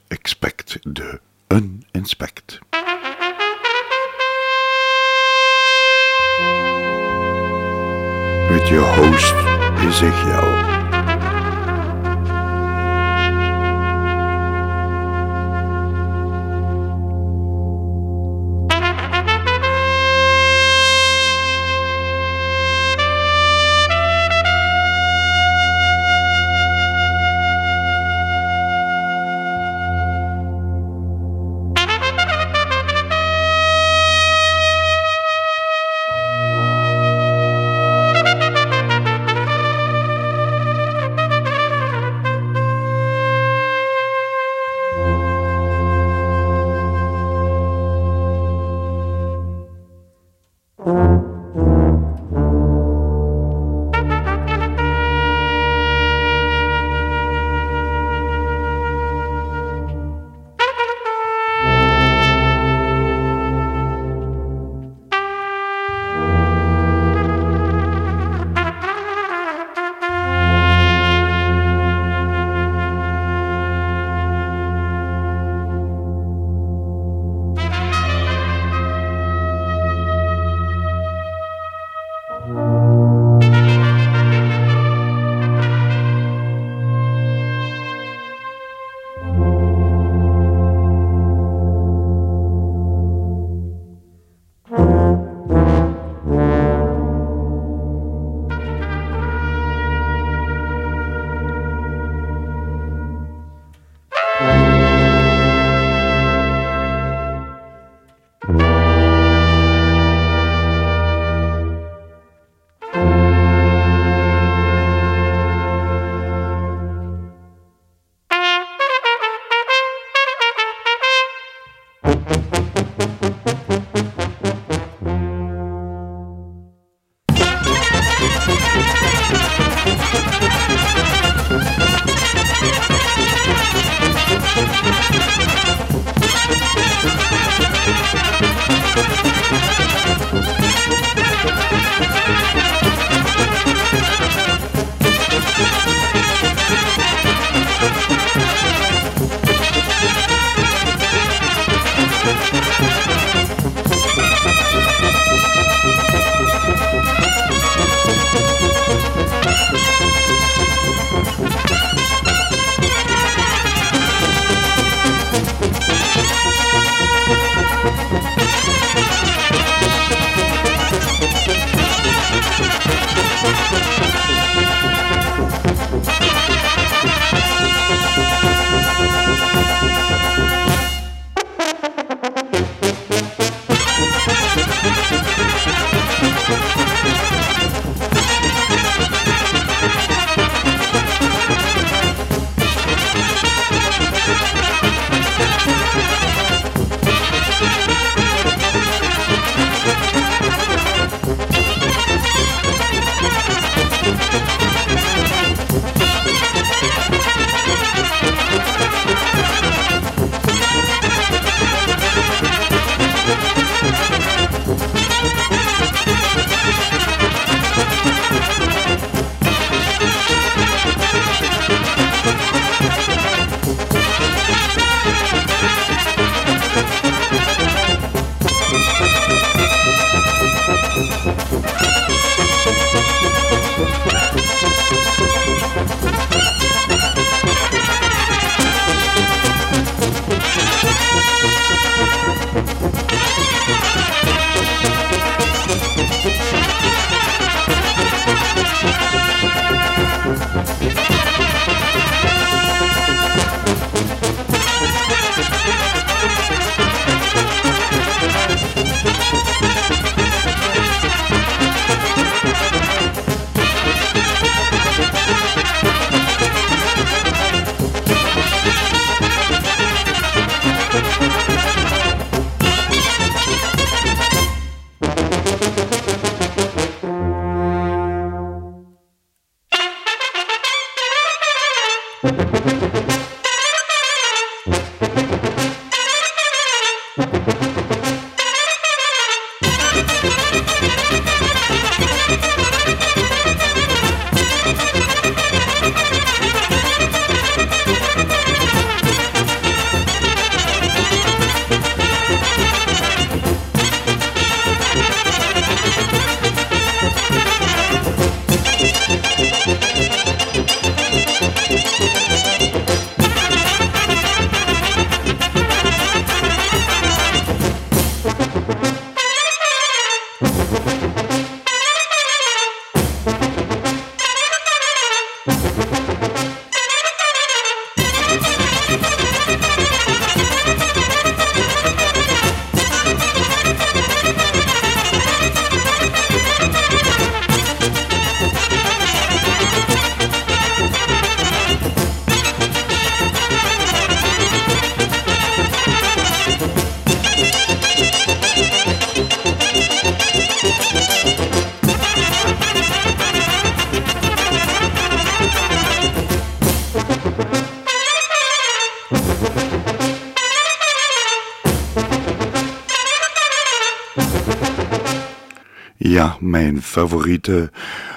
favoriete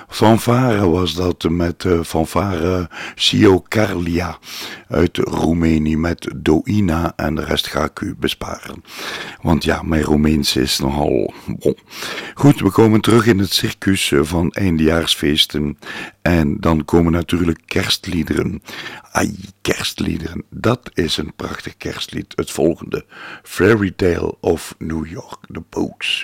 fanfare was dat met de fanfare Siocarlia uit Roemenië met Doina en de rest ga ik u besparen. Want ja, mijn Roemeens is nogal bon. Goed, we komen terug in het circus van eindejaarsfeesten en dan komen natuurlijk kerstliederen. Ai, kerstliederen, dat is een prachtig kerstlied. Het volgende, Fairy Tale of New York, The Pokes.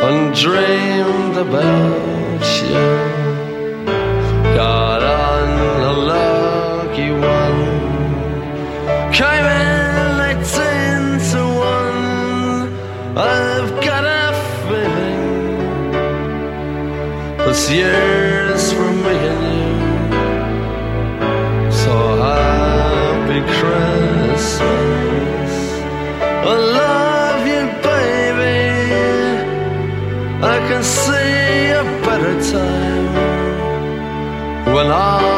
and dreamed about you. Got on a lucky one, came in eighteen to one. I've got a feeling this year's when all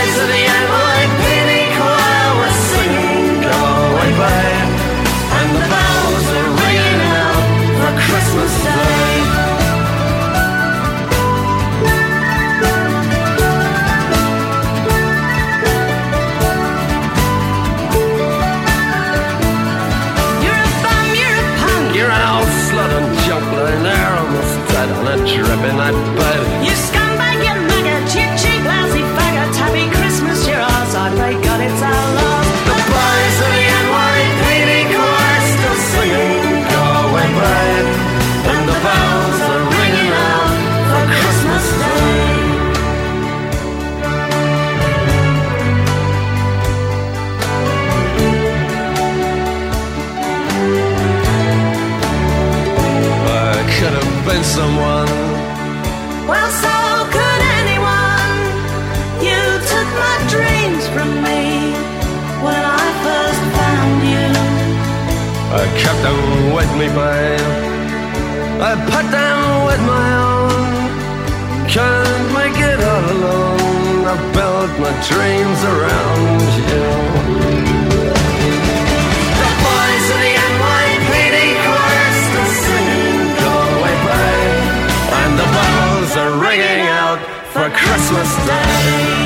me, babe. I put them with my own. Can't make it all alone. I built my dreams around you. The boys of the NYPD chorus babe. And the bells are ringing out for Christmas Day.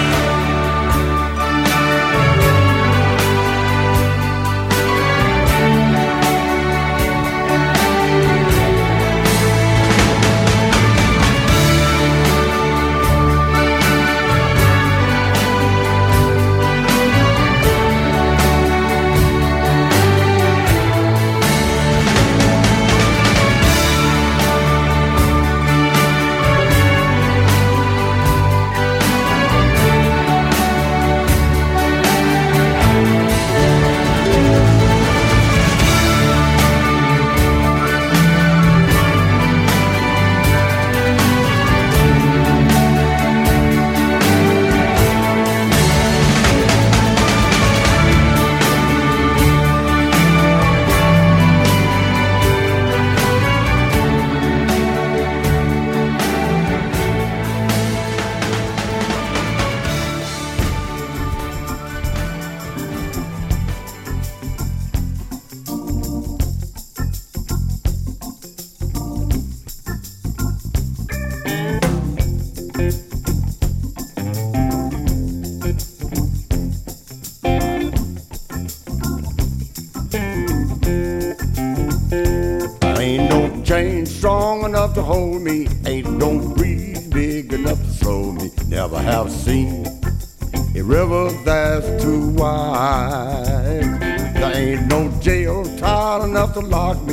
the Lord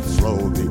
slowly.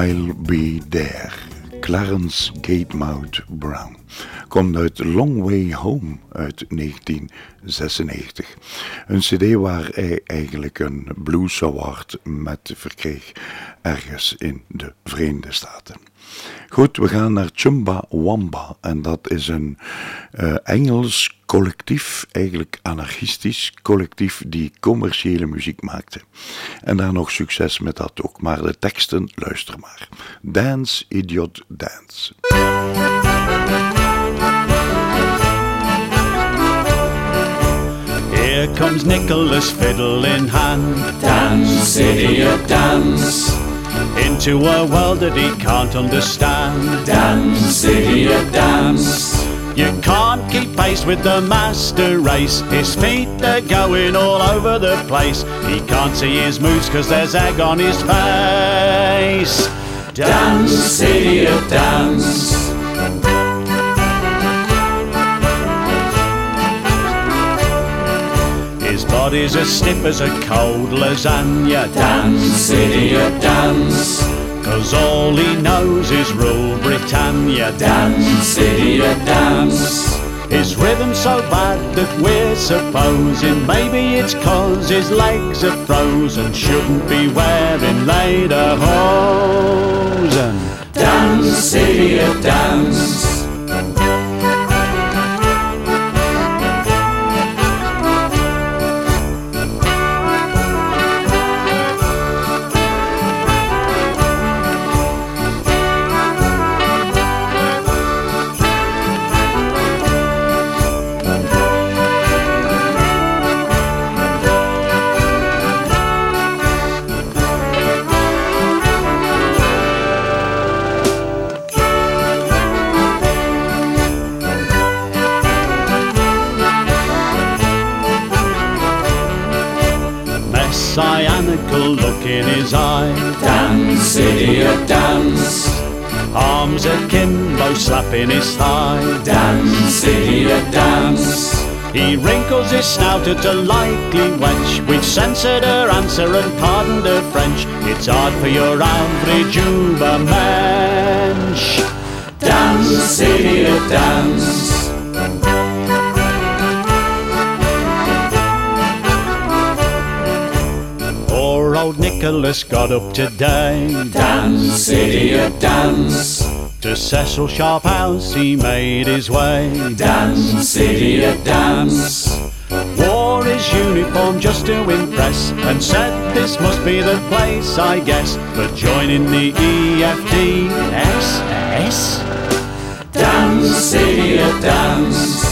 I'll Be There. Clarence Gatemouth Brown. Komt uit Long Way Home uit 1996. Een cd waar hij eigenlijk een Blues Award met verkreeg ergens in de Verenigde Staten. Goed, we gaan naar Chumba Wamba en dat is een eh, Engels collectief, eigenlijk anarchistisch collectief, die commerciële muziek maakte. En daar nog succes met dat ook. Maar de teksten, luister maar. Dance, idiot, dance. Here comes Nicholas fiddle in hand. Dance, idiot, dance. Into a world that he can't understand. Dance, idiot, dance. You can't keep pace with the master race. His feet are going all over the place. He can't see his moves cause there's egg on his face. Dance, idiot, dance. His body's as stiff as a cold lasagna. Dance, idiot, dance. Cause all he knows is rule Britannia. Dance, city, idiot, dance. His rhythm's so bad that we're supposing maybe it's cause his legs are frozen. Shouldn't be wearing lederhosen. Dance, city, idiot, dance. Dance. Arms akimbo, slapping his thigh. Dance, idiot, dance. He wrinkles his snout at a likely wench. We've censored her answer and pardoned her French. It's hard for your average Ubermensch. Dance, idiot, dance. Old Nicholas got up today. Dance, idiot, dance. To Cecil Sharp House he made his way. Dance, idiot, dance. Wore his uniform just to impress and said this must be the place, I guess, for joining the E EFDSS. Dance, idiot, dance.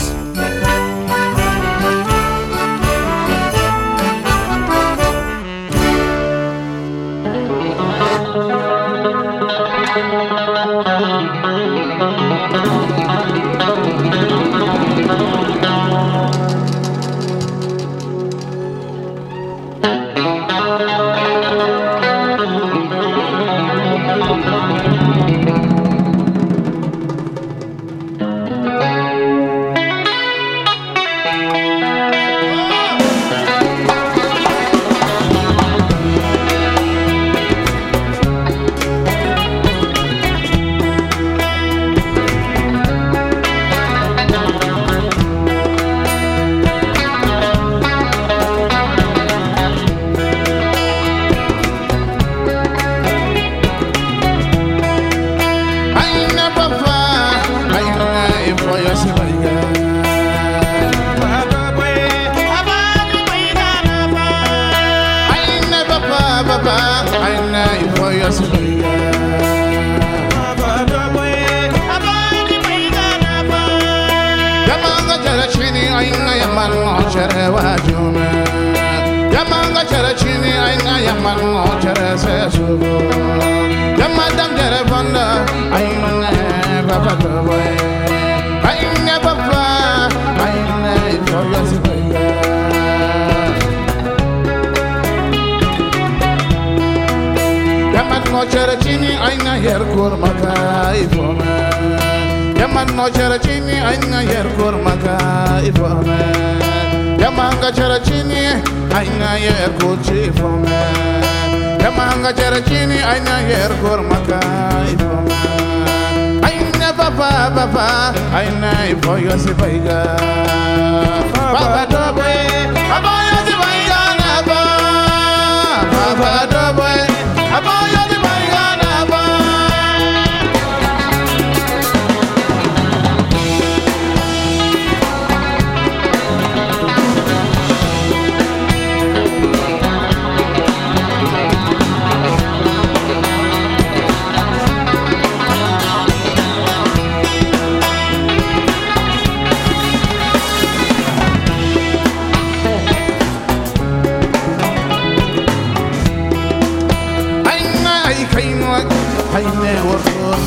Chere se sugo Yamadam chere fonda aina papa toboy Aina papa chere chini aina yer kur maka ifome Yaman ngo chere chini aina yer kur maka ifome Yamanga chere chini aina yer kur Yamanga chere chini aina yer kur maka ifome Aina papa papa aina ifoya siboya Papa dobe Aboya siboya na ba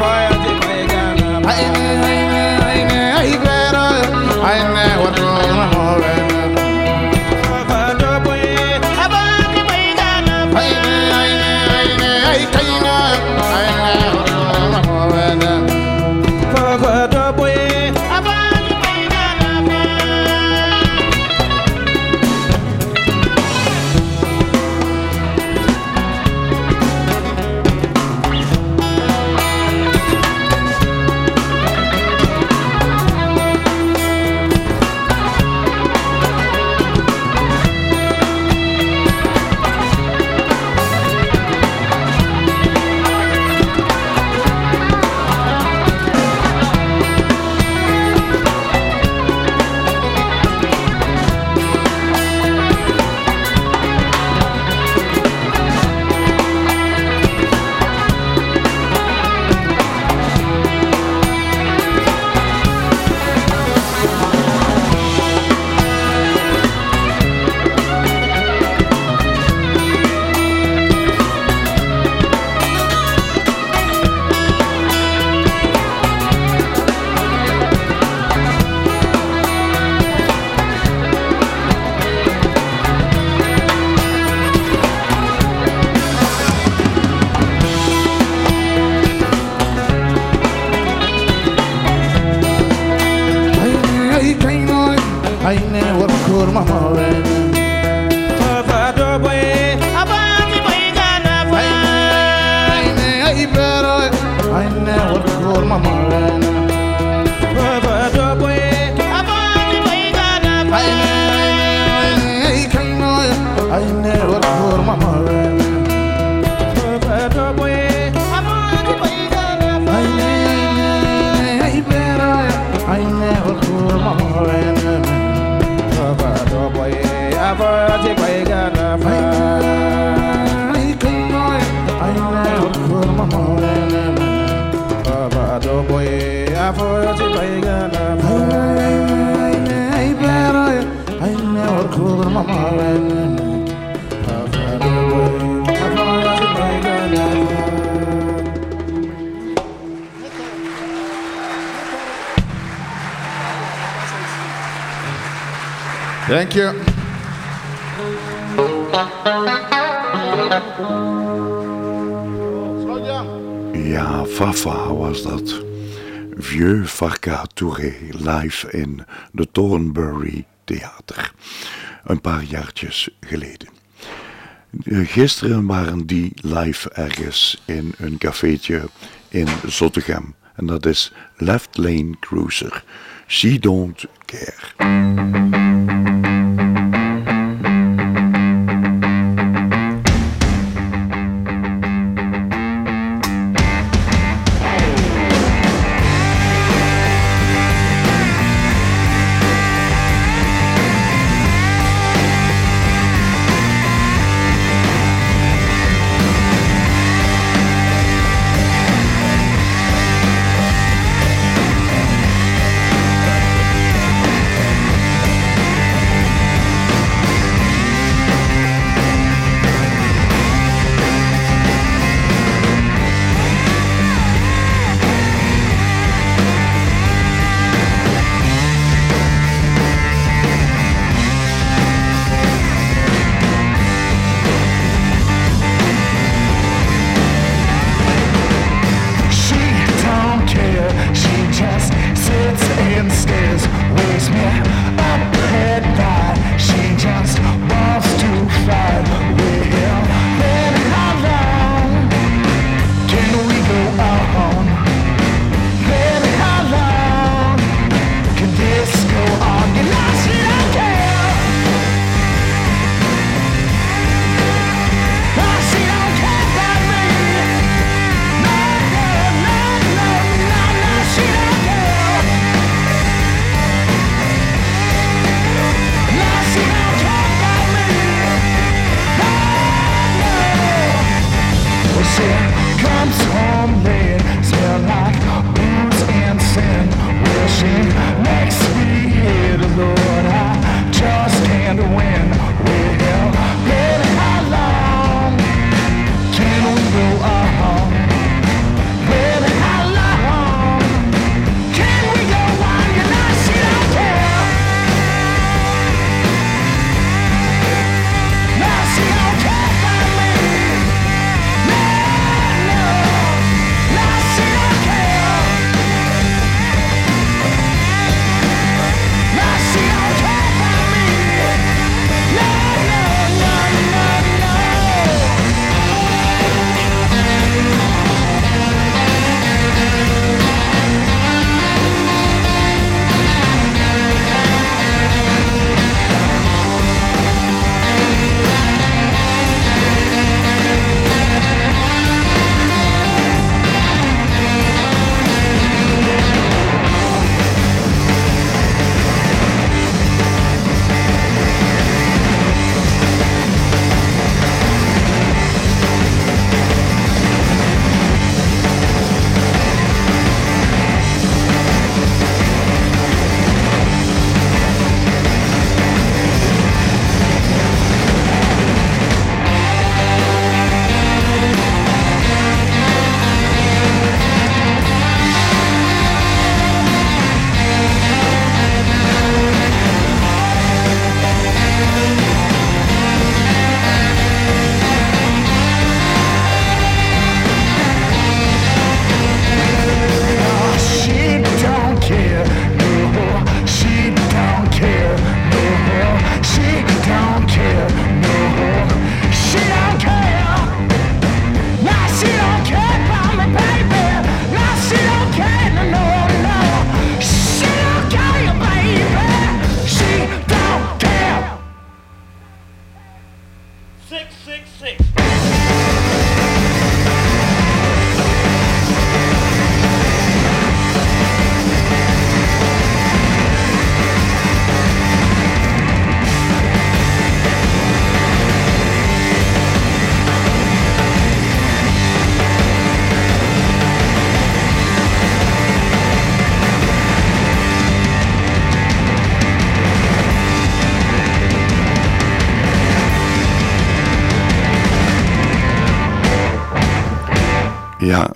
Papa do boy, abati boy gana fa. I I better, I never call my boy. Papa Touré live in de Thornbury Theater. Een paar jaartjes geleden. Eh, Gisteren waren die live ergens in een cafeetje in Zottegem. En dat is Left Lane Cruiser. She Don't Care.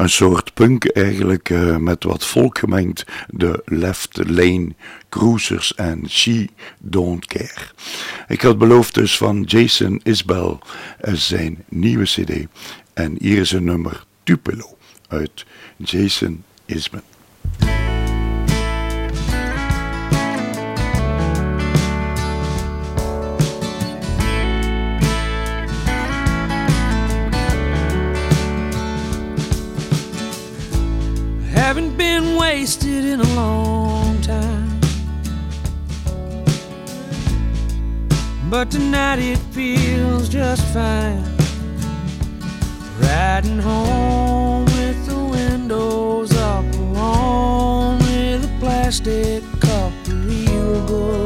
Een soort punk eigenlijk eh, met wat volk gemengd. De Left Lane Cruisers en She Don't Care. Ik had beloofd dus van Jason Isbell eh, zijn nieuwe cd. En hier is een nummer Tupelo uit Jason Isbell. Been wasted in a long time. But tonight it feels just fine. Riding home with the windows up, alone with a plastic cup of real good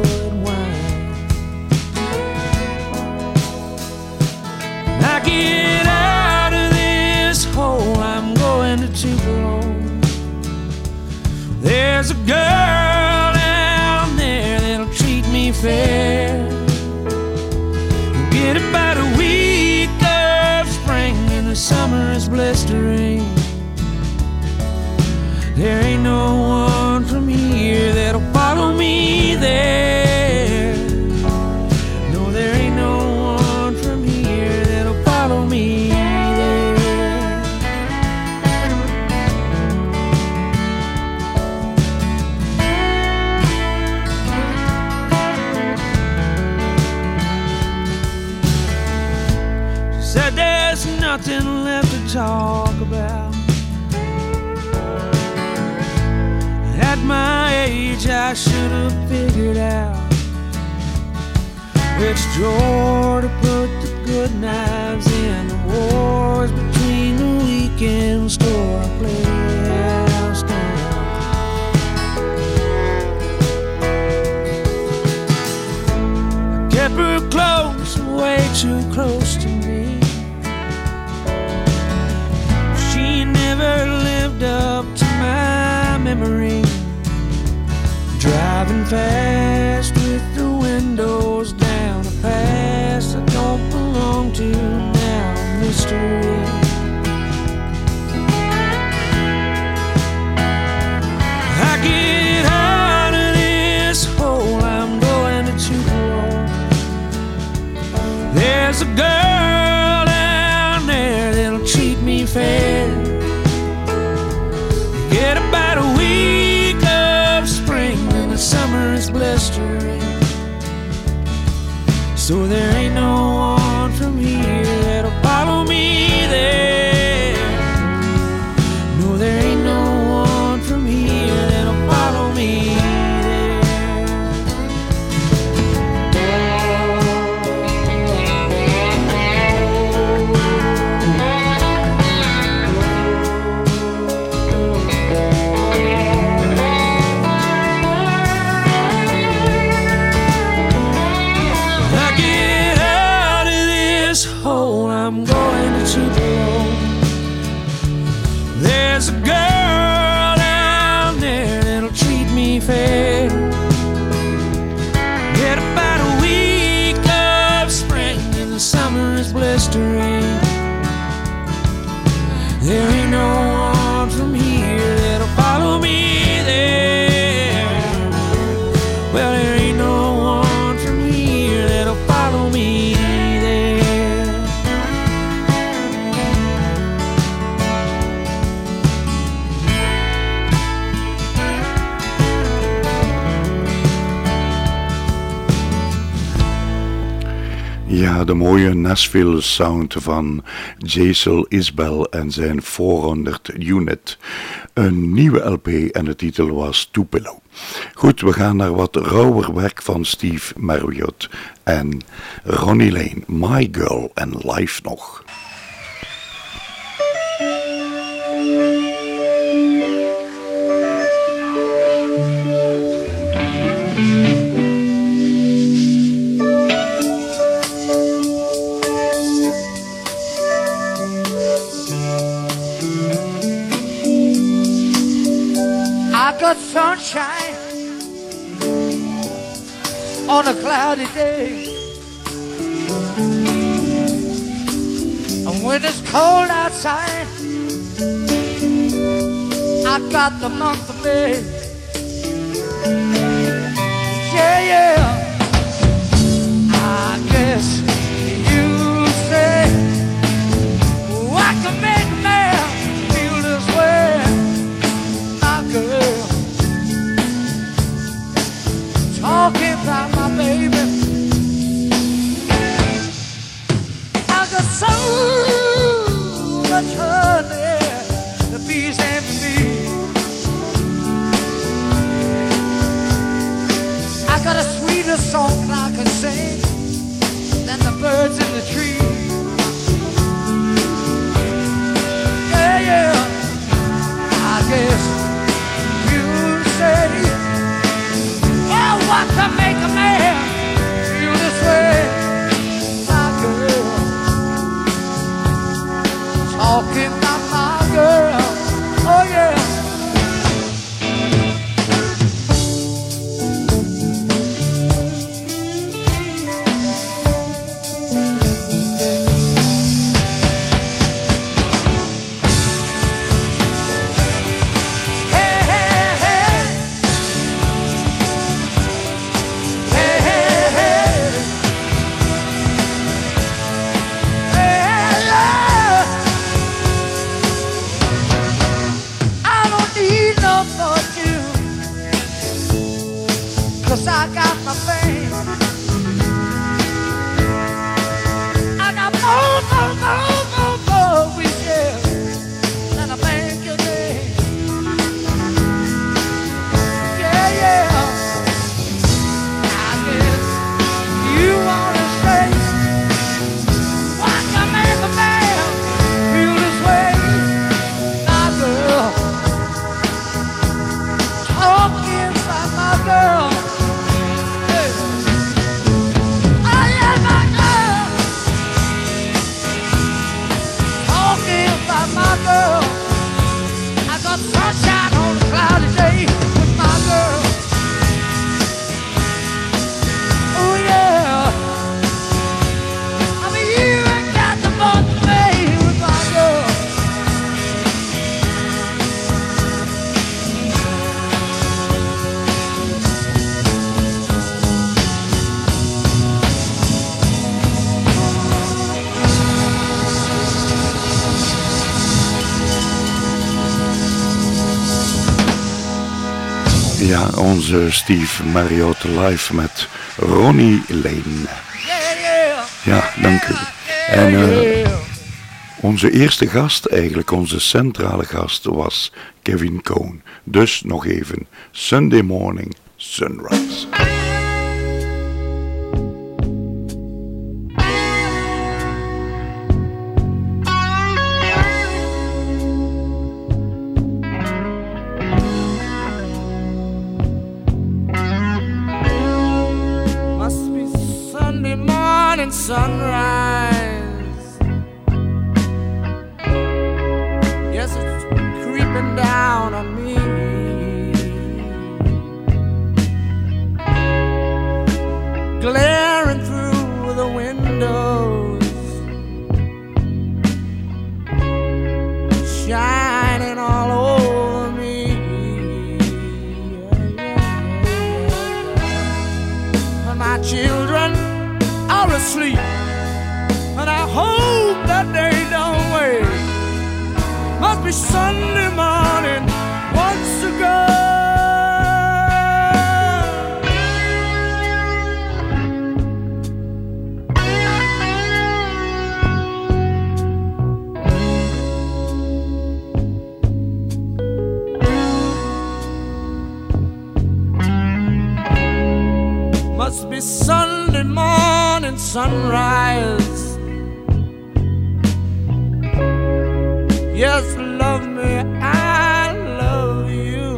There's a girl down there that'll treat me fair. Get about a week of spring and the summer is blistering. There ain't no one age, I should have figured out which drawer to put the good knives in. The wars between the weekend store I play house down. I kept her close, way too close Driving fast with the windows down, a past I don't belong to now, mystery. So there de mooie Nashville sound van Jason Isbell en zijn 400 Unit. Een nieuwe LP en de titel was Tupelo. Goed, we gaan naar wat rauwer werk van Steve Marriott en Ronnie Lane, My Girl en live nog. got sunshine on a cloudy day. And when it's cold outside, I got the month of May. Yeah, yeah. I guess you say, well, I can make The song I could sing than the birds in the trees. onze Steve Marriott live met Ronnie Lane. Ja, dank u. En eh, onze eerste gast, eigenlijk onze centrale gast, was Kevin Cohn. Dus nog even, Sunday Morning Sunrise. Sunday morning sunrise. Yes, love me, I love you.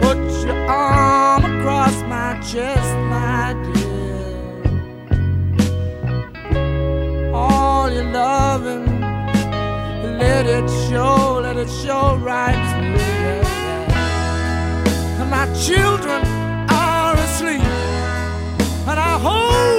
Put your arm across my chest, my dear. All your loving, let it show, let it show right through. me. my children. Home.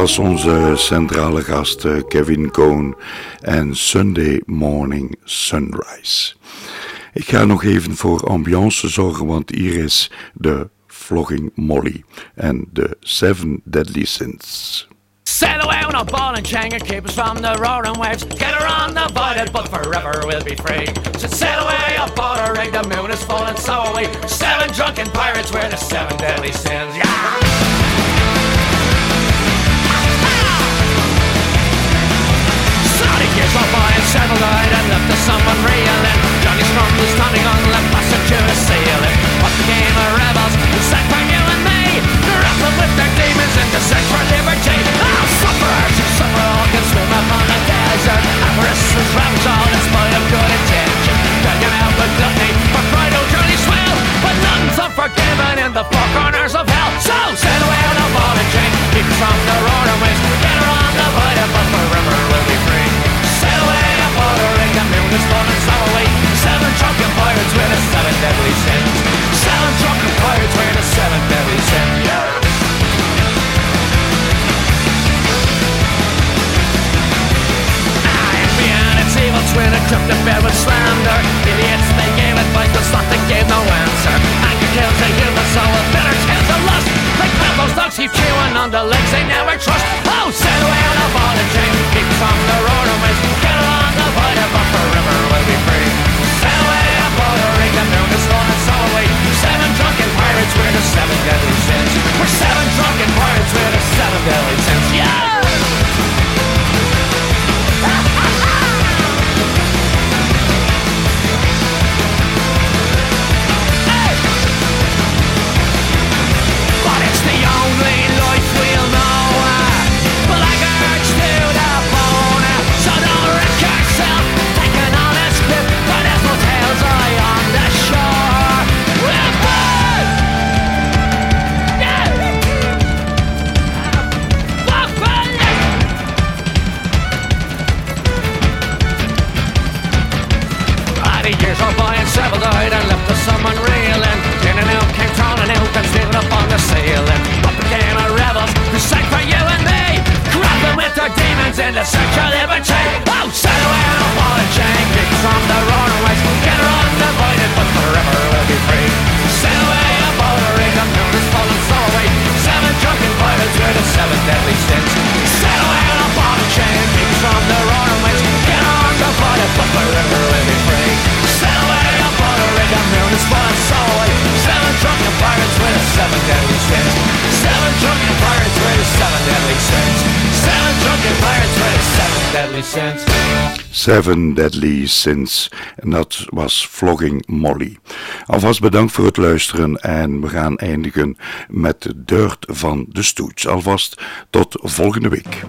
was onze centrale gast eh, Kevin Cohn en Sunday Morning Sunrise. Ik ga nog even voor ambiance zorgen, want hier is de Flogging Molly en de Seven Deadly Sins. Sail away on a ball and chain and keep us from the roaring waves. Get her on the voided but forever we'll be free. So sail away aboard a rig, the moon is falling and so are we. Seven drunken pirates, we're the seven deadly sins, yeah! Seven Deadly Sins. En dat was Vlogging Molly. Alvast bedankt voor het luisteren en we gaan eindigen met de deurt van de stoets. Alvast tot volgende week.